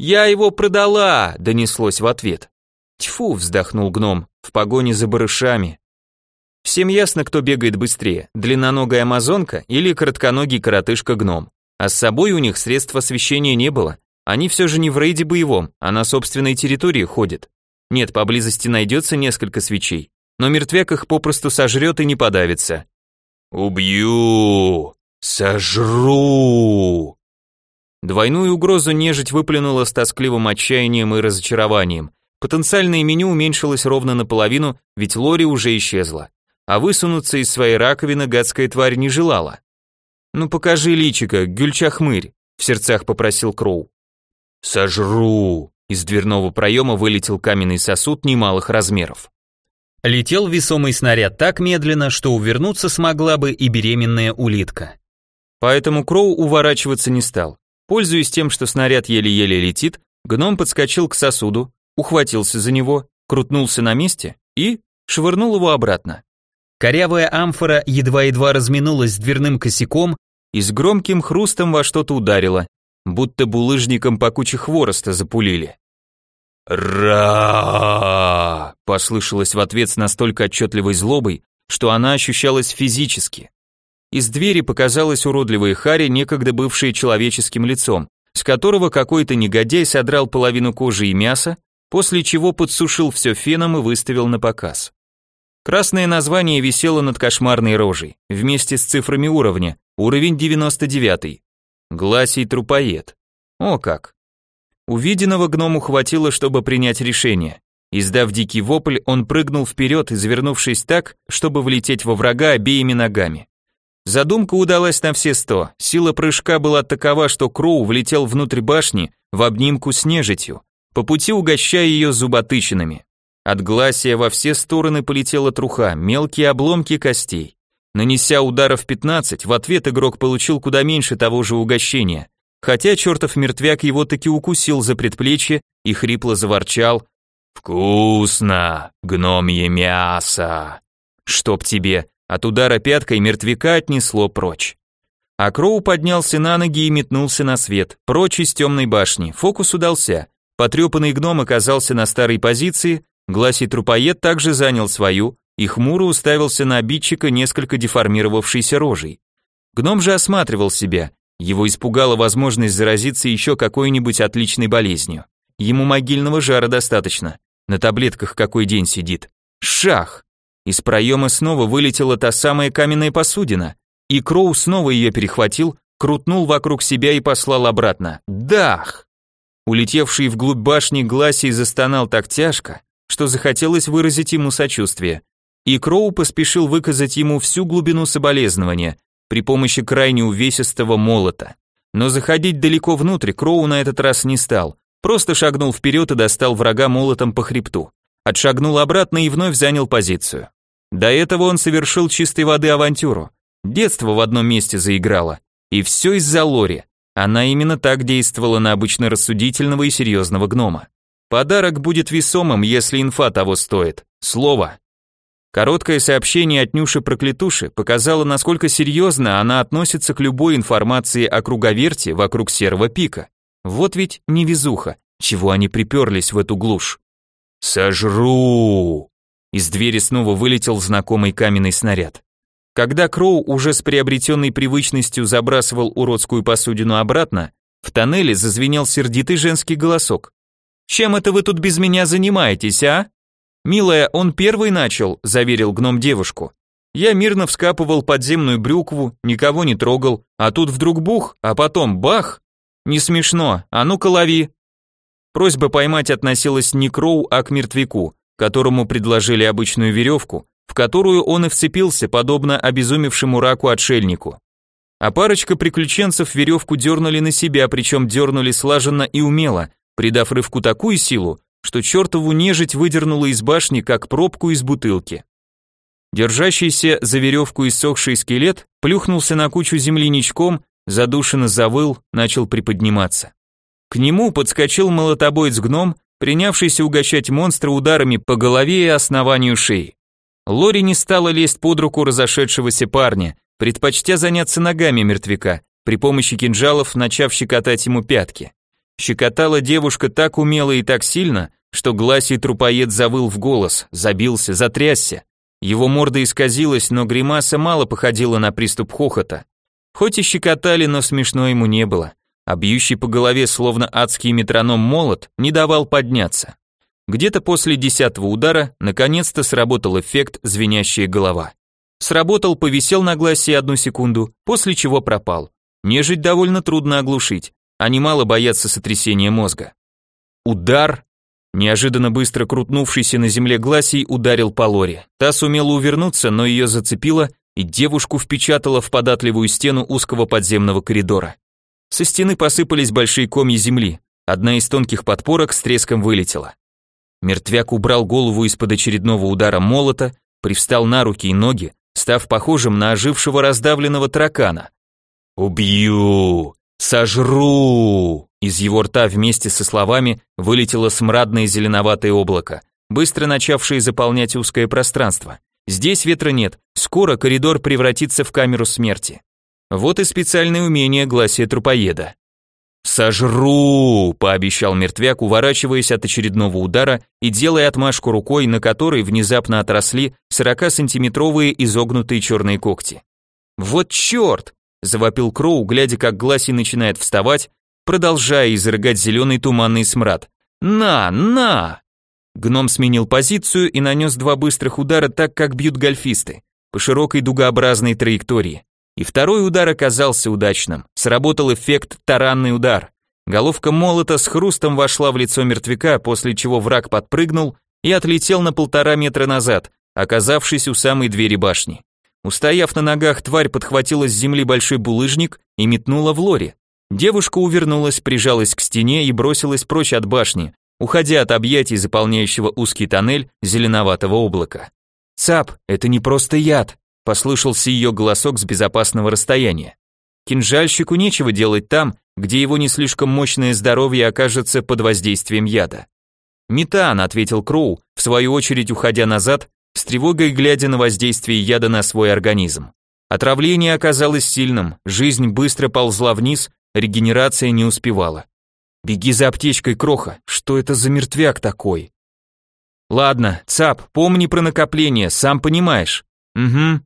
«Я его продала!» — донеслось в ответ. «Тьфу!» — вздохнул гном, в погоне за барышами. Всем ясно, кто бегает быстрее, длинноногая амазонка или коротконогий коротышка-гном. А с собой у них средств освещения не было. Они все же не в рейде боевом, а на собственной территории ходят. Нет, поблизости найдется несколько свечей, но мертвяк их попросту сожрет и не подавится. «Убью! Сожру!» Двойную угрозу нежить выплюнула с тоскливым отчаянием и разочарованием. Потенциальное меню уменьшилось ровно наполовину, ведь Лори уже исчезла. А высунуться из своей раковины гадская тварь не желала. «Ну покажи личика, гюльчахмырь», — в сердцах попросил Кроу. «Сожру!» Из дверного проема вылетел каменный сосуд немалых размеров. Летел весомый снаряд так медленно, что увернуться смогла бы и беременная улитка. Поэтому Кроу уворачиваться не стал. Пользуясь тем, что снаряд еле-еле летит, гном подскочил к сосуду, ухватился за него, крутнулся на месте и швырнул его обратно. Корявая амфора едва-едва разминулась с дверным косяком и с громким хрустом во что-то ударила, будто булыжником по куче хвороста запулили. «Ра!» послышалось в ответ с настолько отчетливой злобой, что она ощущалась физически. Из двери показалась уродливая Хари, некогда бывшая человеческим лицом, с которого какой-то негодяй содрал половину кожи и мяса, после чего подсушил все феном и выставил на показ. Красное название висело над кошмарной рожей, вместе с цифрами уровня, уровень 99. Гласий трупоед. О как. Увиденного гному хватило, чтобы принять решение. Издав дикий вопль, он прыгнул вперед, извернувшись так, чтобы влететь во врага обеими ногами. Задумка удалась на все сто. Сила прыжка была такова, что Кроу влетел внутрь башни в обнимку с нежитью, по пути угощая ее зуботычинами. От гласия во все стороны полетела труха, мелкие обломки костей. Нанеся ударов 15, в ответ игрок получил куда меньше того же угощения, хотя чертов мертвяк его таки укусил за предплечье и хрипло заворчал «Вкусно, гномье мясо!» «Чтоб тебе!» От удара пяткой мертвяка отнесло прочь. А Кроу поднялся на ноги и метнулся на свет, прочь из темной башни. Фокус удался. Потрепанный гном оказался на старой позиции, гласий трупоед также занял свою и хмуро уставился на обидчика несколько деформировавшейся рожей. Гном же осматривал себя, его испугала возможность заразиться еще какой-нибудь отличной болезнью. Ему могильного жара достаточно, на таблетках какой день сидит. Шах! Из проема снова вылетела та самая каменная посудина, и Кроу снова ее перехватил, крутнул вокруг себя и послал обратно. Дах! Улетевший вглубь башни Гласий застонал так тяжко, что захотелось выразить ему сочувствие. И Кроу поспешил выказать ему всю глубину соболезнования при помощи крайне увесистого молота. Но заходить далеко внутрь Кроу на этот раз не стал, просто шагнул вперед и достал врага молотом по хребту. отшагнул обратно и вновь занял позицию. До этого он совершил чистой воды авантюру. Детство в одном месте заиграло. И все из-за Лори. Она именно так действовала на обычно рассудительного и серьезного гнома. Подарок будет весомым, если инфа того стоит. Слово. Короткое сообщение от Нюши Проклятуши показало, насколько серьезно она относится к любой информации о круговерте вокруг серого пика. Вот ведь невезуха, чего они приперлись в эту глушь. «Сожру!» Из двери снова вылетел знакомый каменный снаряд. Когда Кроу уже с приобретенной привычностью забрасывал уродскую посудину обратно, в тоннеле зазвенел сердитый женский голосок. «Чем это вы тут без меня занимаетесь, а?» «Милая, он первый начал», – заверил гном девушку. «Я мирно вскапывал подземную брюкву, никого не трогал, а тут вдруг бух, а потом бах! Не смешно, а ну-ка лови!» Просьба поймать относилась не к Кроу, а к мертвяку, которому предложили обычную веревку, в которую он и вцепился, подобно обезумевшему раку-отшельнику. А парочка приключенцев веревку дернули на себя, причем дернули слаженно и умело, придав рывку такую силу, что чертову нежить выдернула из башни, как пробку из бутылки. Держащийся за веревку иссохший скелет плюхнулся на кучу земли ничком, задушенно завыл, начал приподниматься. К нему подскочил молотобоец-гном, принявшийся угощать монстра ударами по голове и основанию шеи. Лори не стала лезть под руку разошедшегося парня, предпочтя заняться ногами мертвяка, при помощи кинжалов начав щекотать ему пятки. Щекотала девушка так умело и так сильно, что гласий трупоед завыл в голос, забился, затрясся. Его морда исказилась, но гримаса мало походила на приступ хохота. Хоть и щекотали, но смешно ему не было. А бьющий по голове, словно адский метроном молот, не давал подняться. Где-то после десятого удара наконец-то сработал эффект звенящая голова. Сработал, повисел на гласе одну секунду, после чего пропал. Нежить довольно трудно оглушить, они мало боятся сотрясения мозга. Удар, неожиданно быстро крутнувшийся на земле гласий ударил по Лоре. Та сумела увернуться, но ее зацепило, и девушку впечатало в податливую стену узкого подземного коридора. Со стены посыпались большие комья земли, одна из тонких подпорок с треском вылетела. Мертвяк убрал голову из-под очередного удара молота, привстал на руки и ноги, став похожим на ожившего раздавленного таракана. «Убью! Сожру!» Из его рта вместе со словами вылетело смрадное зеленоватое облако, быстро начавшее заполнять узкое пространство. Здесь ветра нет, скоро коридор превратится в камеру смерти. Вот и специальное умение гласия трупоеда. «Сожру!» – пообещал мертвяк, уворачиваясь от очередного удара и делая отмашку рукой, на которой внезапно отросли 40-сантиметровые изогнутые черные когти. «Вот черт!» – завопил Кроу, глядя, как Гласи начинает вставать, продолжая изрыгать зеленый туманный смрад. «На, на!» Гном сменил позицию и нанес два быстрых удара так, как бьют гольфисты, по широкой дугообразной траектории. И второй удар оказался удачным. Сработал эффект таранный удар. Головка молота с хрустом вошла в лицо мертвяка, после чего враг подпрыгнул и отлетел на полтора метра назад, оказавшись у самой двери башни. Устояв на ногах, тварь подхватила с земли большой булыжник и метнула в лоре. Девушка увернулась, прижалась к стене и бросилась прочь от башни, уходя от объятий заполняющего узкий тоннель зеленоватого облака. «Цап, это не просто яд», послышался ее голосок с безопасного расстояния. Кинжальщику нечего делать там, где его не слишком мощное здоровье окажется под воздействием яда. «Метан», — ответил Кроу, в свою очередь уходя назад, с тревогой глядя на воздействие яда на свой организм. Отравление оказалось сильным, жизнь быстро ползла вниз, регенерация не успевала. «Беги за аптечкой, Кроха, что это за мертвяк такой?» «Ладно, Цап, помни про накопление, сам понимаешь». «Угу»,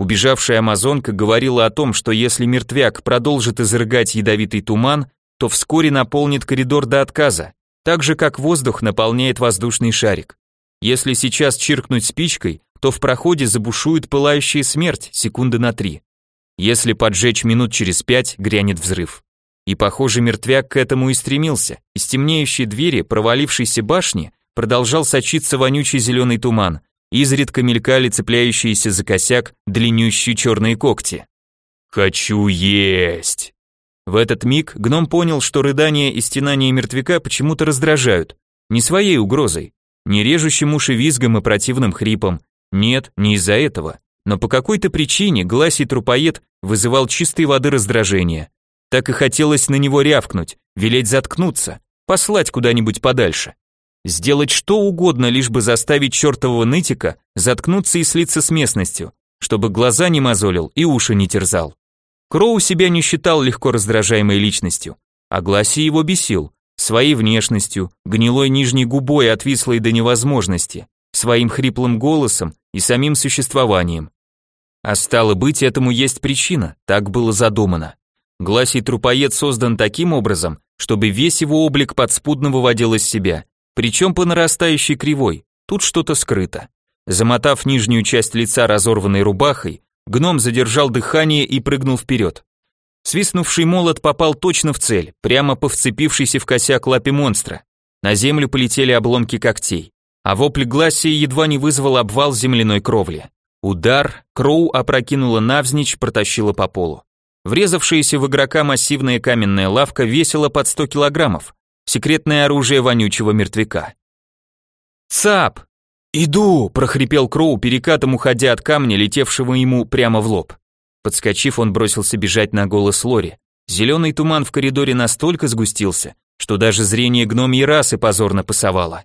Убежавшая амазонка говорила о том, что если мертвяк продолжит изрыгать ядовитый туман, то вскоре наполнит коридор до отказа, так же как воздух наполняет воздушный шарик. Если сейчас чиркнуть спичкой, то в проходе забушует пылающая смерть секунды на три. Если поджечь минут через пять, грянет взрыв. И похоже, мертвяк к этому и стремился. Из темнеющей двери провалившейся башни продолжал сочиться вонючий зеленый туман, изредка мелькали цепляющиеся за косяк длиннющие черные когти. «Хочу есть!» В этот миг гном понял, что рыдания и стенания мертвяка почему-то раздражают. Не своей угрозой. Не режущим уши визгом и противным хрипом. Нет, не из-за этого. Но по какой-то причине гласий трупоед вызывал чистой воды раздражение. Так и хотелось на него рявкнуть, велеть заткнуться, послать куда-нибудь подальше. Сделать что угодно, лишь бы заставить чертового нытика заткнуться и слиться с местностью, чтобы глаза не мозолил и уши не терзал. Кроу себя не считал легко раздражаемой личностью, а Гласи его бесил, своей внешностью, гнилой нижней губой, отвислой до невозможности, своим хриплым голосом и самим существованием. А стало быть, этому есть причина, так было задумано. Гласий трупоед создан таким образом, чтобы весь его облик подспудно выводил из себя, причем по нарастающей кривой, тут что-то скрыто. Замотав нижнюю часть лица разорванной рубахой, гном задержал дыхание и прыгнул вперед. Свистнувший молот попал точно в цель, прямо по вцепившейся в косяк лапе монстра. На землю полетели обломки когтей, а вопль Глассии едва не вызвал обвал земляной кровли. Удар, Кроу опрокинула навзничь, протащила по полу. Врезавшаяся в игрока массивная каменная лавка весила под 100 килограммов, секретное оружие вонючего мертвяка. «Цап!» «Иду!» – прохрипел Кроу, перекатом уходя от камня, летевшего ему прямо в лоб. Подскочив, он бросился бежать на голос Лори. Зеленый туман в коридоре настолько сгустился, что даже зрение гномьей расы позорно пасовало.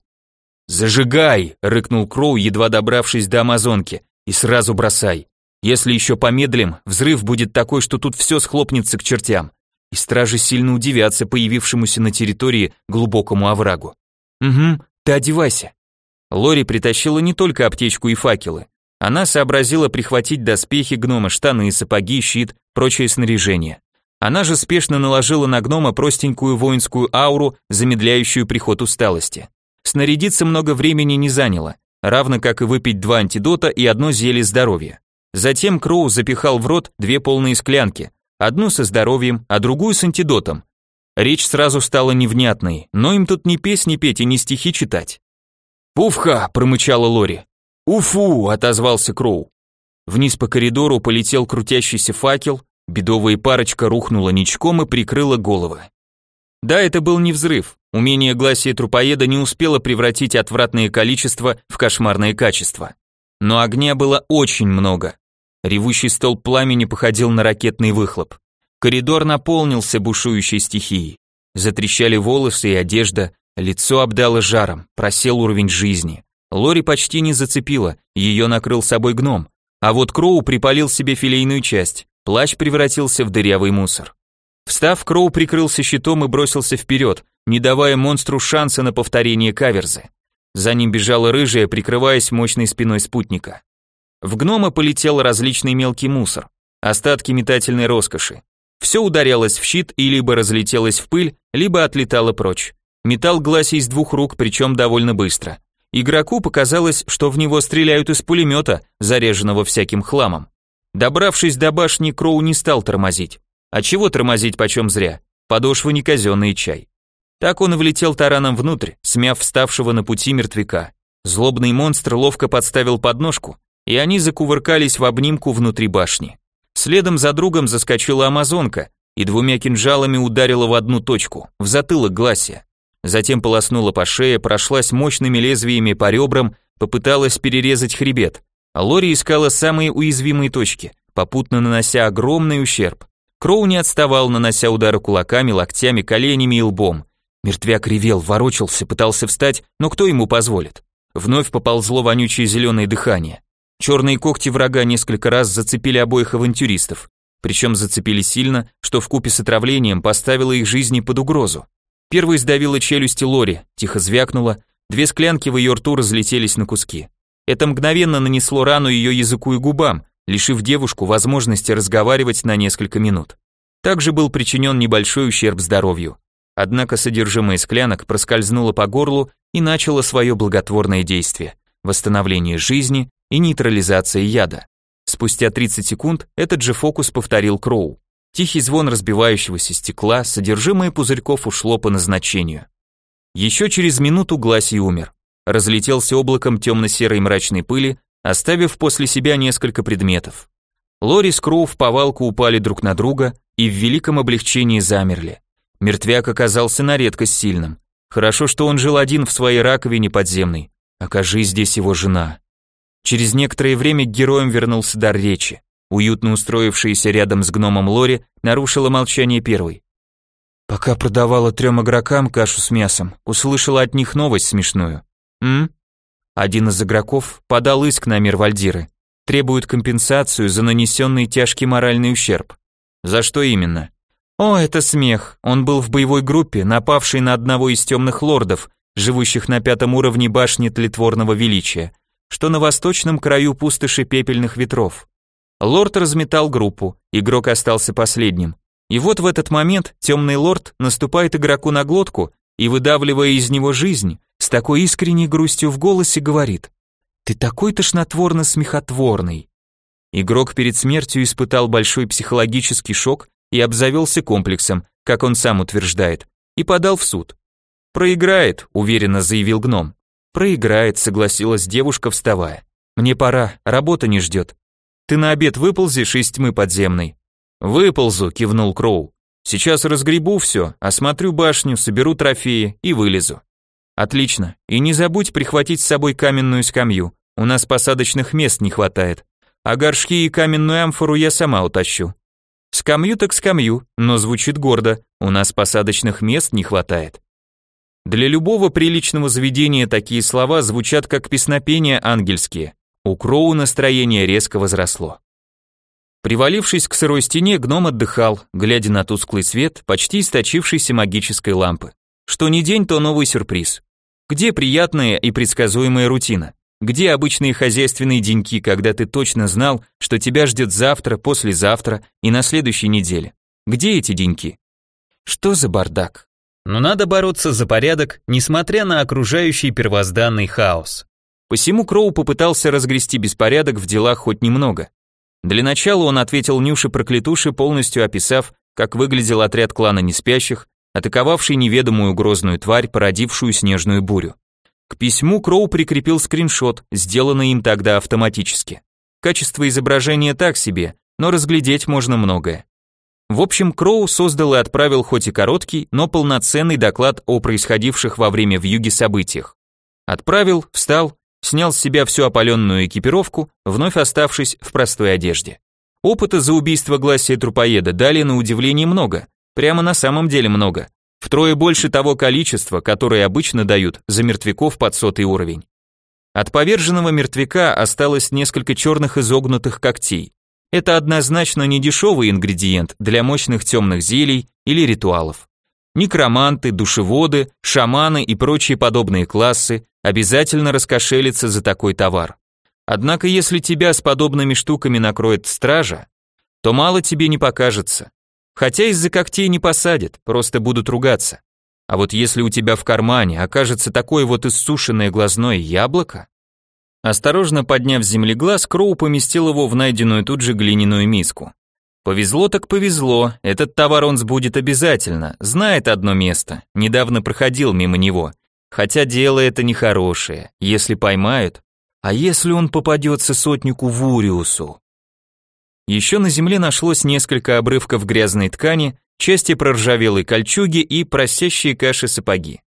«Зажигай!» – рыкнул Кроу, едва добравшись до амазонки, – «и сразу бросай. Если еще помедлим, взрыв будет такой, что тут все схлопнется к чертям и стражи сильно удивятся появившемуся на территории глубокому оврагу. «Угу, ты одевайся». Лори притащила не только аптечку и факелы. Она сообразила прихватить доспехи гнома, штаны, сапоги, щит, прочее снаряжение. Она же спешно наложила на гнома простенькую воинскую ауру, замедляющую приход усталости. Снарядиться много времени не заняло, равно как и выпить два антидота и одно зелье здоровья. Затем Кроу запихал в рот две полные склянки, Одну со здоровьем, а другую с антидотом. Речь сразу стала невнятной, но им тут ни песни петь и ни стихи читать. «Пуфха!» – промычала Лори. «Уфу!» – отозвался Кроу. Вниз по коридору полетел крутящийся факел, бедовая парочка рухнула ничком и прикрыла головы. Да, это был не взрыв, умение Гласия Трупоеда не успело превратить отвратное количество в кошмарное качество. Но огня было очень много, Ревущий столб пламени походил на ракетный выхлоп. Коридор наполнился бушующей стихией. Затрещали волосы и одежда, лицо обдало жаром, просел уровень жизни. Лори почти не зацепила, ее накрыл собой гном. А вот Кроу припалил себе филейную часть, плащ превратился в дырявый мусор. Встав, Кроу прикрылся щитом и бросился вперед, не давая монстру шанса на повторение каверзы. За ним бежала рыжая, прикрываясь мощной спиной спутника. В гнома полетел различный мелкий мусор, остатки метательной роскоши. Все ударялось в щит и либо разлетелось в пыль, либо отлетало прочь. Металл гласи из двух рук, причем довольно быстро. Игроку показалось, что в него стреляют из пулемета, заряженного всяким хламом. Добравшись до башни, Кроу не стал тормозить. А чего тормозить почем зря? Подошвы не казенный чай. Так он влетел тараном внутрь, смяв вставшего на пути мертвяка. Злобный монстр ловко подставил подножку, и они закувыркались в обнимку внутри башни. Следом за другом заскочила амазонка и двумя кинжалами ударила в одну точку, в затылок Гласия. Затем полоснула по шее, прошлась мощными лезвиями по ребрам, попыталась перерезать хребет. Лори искала самые уязвимые точки, попутно нанося огромный ущерб. Кроу не отставал, нанося удары кулаками, локтями, коленями и лбом. Мертвяк ревел, ворочался, пытался встать, но кто ему позволит? Вновь поползло вонючее зеленое дыхание. Черные когти врага несколько раз зацепили обоих авантюристов, причем зацепили сильно, что в купе с отравлением поставило их жизни под угрозу. Первый сдавила челюсти Лори, тихо звякнула, две склянки в ее рту разлетелись на куски. Это мгновенно нанесло рану ее языку и губам, лишив девушку возможности разговаривать на несколько минут. Также был причинен небольшой ущерб здоровью. Однако содержимое склянок проскользнуло по горлу и начало свое благотворное действие – восстановление жизни и нейтрализация яда. Спустя 30 секунд этот же фокус повторил Кроу. Тихий звон разбивающегося стекла, содержимое пузырьков ушло по назначению. Еще через минуту Гласий умер. Разлетелся облаком темно-серой мрачной пыли, оставив после себя несколько предметов. Лори с Кроу в повалку упали друг на друга и в великом облегчении замерли. Мертвяк оказался на редкость сильным. Хорошо, что он жил один в своей раковине подземной, Окажись здесь его жена. Через некоторое время к героям вернулся дар речи. Уютно устроившаяся рядом с гномом Лори нарушила молчание первой. Пока продавала трем игрокам кашу с мясом, услышала от них новость смешную. М? Один из игроков подал иск на мир Вальдиры. Требует компенсацию за нанесенный тяжкий моральный ущерб. За что именно? О, это смех. Он был в боевой группе, напавшей на одного из темных лордов, живущих на пятом уровне башни тлетворного величия, что на восточном краю пустоши пепельных ветров. Лорд разметал группу, игрок остался последним. И вот в этот момент темный лорд наступает игроку на глотку и, выдавливая из него жизнь, с такой искренней грустью в голосе говорит «Ты такой тошнотворно-смехотворный». Игрок перед смертью испытал большой психологический шок и обзавелся комплексом, как он сам утверждает, и подал в суд. «Проиграет», — уверенно заявил гном. «Проиграет», — согласилась девушка, вставая. «Мне пора, работа не ждет. Ты на обед выползешь из тьмы подземной?» «Выползу», — кивнул Кроу. «Сейчас разгребу все, осмотрю башню, соберу трофеи и вылезу». «Отлично. И не забудь прихватить с собой каменную скамью. У нас посадочных мест не хватает. А горшки и каменную амфору я сама утащу». «Скамью так скамью, но звучит гордо. У нас посадочных мест не хватает». Для любого приличного заведения такие слова звучат как песнопения ангельские. У Кроу настроение резко возросло. Привалившись к сырой стене, гном отдыхал, глядя на тусклый свет, почти источившийся магической лампы. Что ни день, то новый сюрприз. Где приятная и предсказуемая рутина? Где обычные хозяйственные деньки, когда ты точно знал, что тебя ждет завтра, послезавтра и на следующей неделе? Где эти деньки? Что за бардак? Но надо бороться за порядок, несмотря на окружающий первозданный хаос. Посему Кроу попытался разгрести беспорядок в делах хоть немного. Для начала он ответил Нюше проклятуши, полностью описав, как выглядел отряд клана неспящих, атаковавший неведомую грозную тварь, породившую снежную бурю. К письму Кроу прикрепил скриншот, сделанный им тогда автоматически. Качество изображения так себе, но разглядеть можно многое. В общем, Кроу создал и отправил хоть и короткий, но полноценный доклад о происходивших во время вьюги событиях. Отправил, встал, снял с себя всю опаленную экипировку, вновь оставшись в простой одежде. Опыта за убийство Гласия Трупоеда дали на удивление много, прямо на самом деле много, втрое больше того количества, которое обычно дают за мертвяков под сотый уровень. От поверженного мертвяка осталось несколько черных изогнутых когтей, это однозначно не дешевый ингредиент для мощных темных зелий или ритуалов. Некроманты, душеводы, шаманы и прочие подобные классы обязательно раскошелятся за такой товар. Однако если тебя с подобными штуками накроет стража, то мало тебе не покажется. Хотя из-за когтей не посадят, просто будут ругаться. А вот если у тебя в кармане окажется такое вот иссушенное глазное яблоко, Осторожно подняв с земли глаз, Кроу поместил его в найденную тут же глиняную миску. Повезло так повезло, этот товар он сбудет обязательно, знает одно место, недавно проходил мимо него. Хотя дело это нехорошее, если поймают, а если он попадется сотнику Вуриусу? Еще на земле нашлось несколько обрывков грязной ткани, части проржавелой кольчуги и просящие каши сапоги.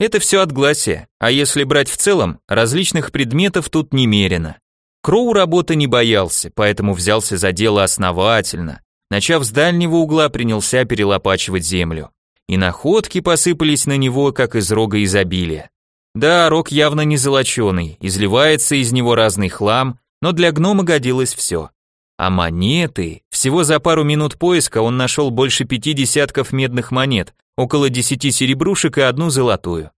Это все отгласие, а если брать в целом, различных предметов тут немерено. Кроу работы не боялся, поэтому взялся за дело основательно. Начав с дальнего угла, принялся перелопачивать землю. И находки посыпались на него, как из рога изобилия. Да, рог явно не золоченый, изливается из него разный хлам, но для гнома годилось все. А монеты... Всего за пару минут поиска он нашел больше пяти десятков медных монет, около десяти серебрушек и одну золотую.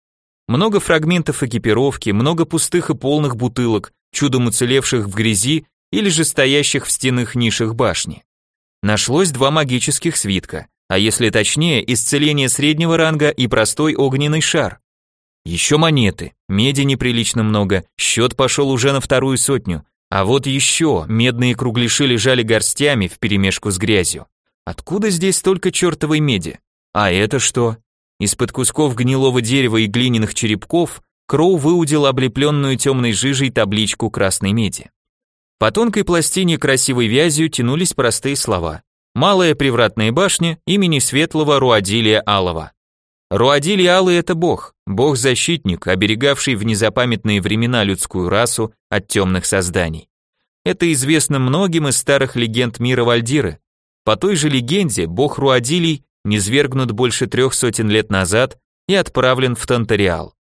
Много фрагментов экипировки, много пустых и полных бутылок, чудом уцелевших в грязи или же стоящих в стенных нишах башни. Нашлось два магических свитка, а если точнее, исцеление среднего ранга и простой огненный шар. Еще монеты, меди неприлично много, счет пошел уже на вторую сотню, а вот еще медные кругляши лежали горстями вперемешку с грязью. Откуда здесь столько чертовой меди? А это что? Из-под кусков гнилого дерева и глиняных черепков Кроу выудил облепленную темной жижей табличку красной меди. По тонкой пластине красивой вязью тянулись простые слова. «Малая привратная башня имени светлого Руадилия Алова». Руадили Алый это бог, бог-защитник, оберегавший в незапамятные времена людскую расу от темных созданий. Это известно многим из старых легенд мира Вальдиры. По той же легенде, бог Руадилий низвергнут больше трех сотен лет назад и отправлен в Тантариал.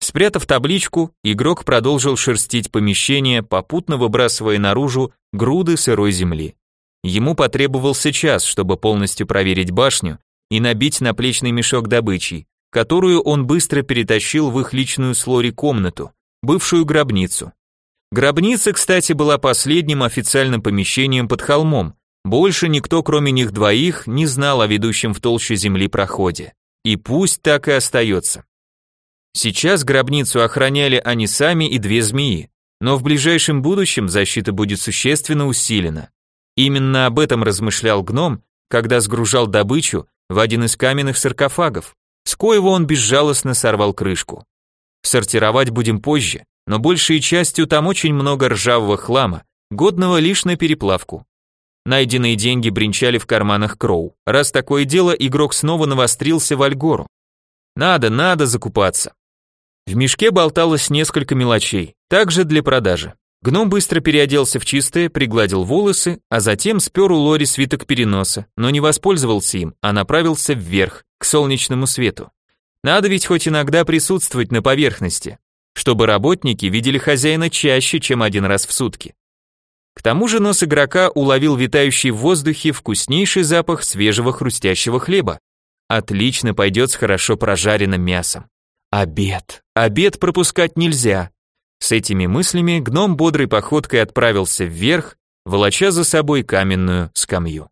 Спрятав табличку, игрок продолжил шерстить помещение, попутно выбрасывая наружу груды сырой земли. Ему потребовался час, чтобы полностью проверить башню и набить наплечный мешок добычей, которую он быстро перетащил в их личную с Лори комнату, бывшую гробницу. Гробница, кстати, была последним официальным помещением под холмом. Больше никто, кроме них двоих, не знал о ведущем в толще земли проходе. И пусть так и остается. Сейчас гробницу охраняли они сами и две змеи, но в ближайшем будущем защита будет существенно усилена. Именно об этом размышлял гном, когда сгружал добычу в один из каменных саркофагов, с коего он безжалостно сорвал крышку. Сортировать будем позже, но большей частью там очень много ржавого хлама, годного лишь на переплавку. Найденные деньги бренчали в карманах Кроу. Раз такое дело, игрок снова навострился в Альгору. Надо, надо закупаться. В мешке болталось несколько мелочей, также для продажи. Гном быстро переоделся в чистое, пригладил волосы, а затем спер у Лори свиток переноса, но не воспользовался им, а направился вверх, к солнечному свету. Надо ведь хоть иногда присутствовать на поверхности, чтобы работники видели хозяина чаще, чем один раз в сутки. К тому же нос игрока уловил витающий в воздухе вкуснейший запах свежего хрустящего хлеба. Отлично пойдет с хорошо прожаренным мясом. Обед. Обед пропускать нельзя. С этими мыслями гном бодрой походкой отправился вверх, волоча за собой каменную скамью.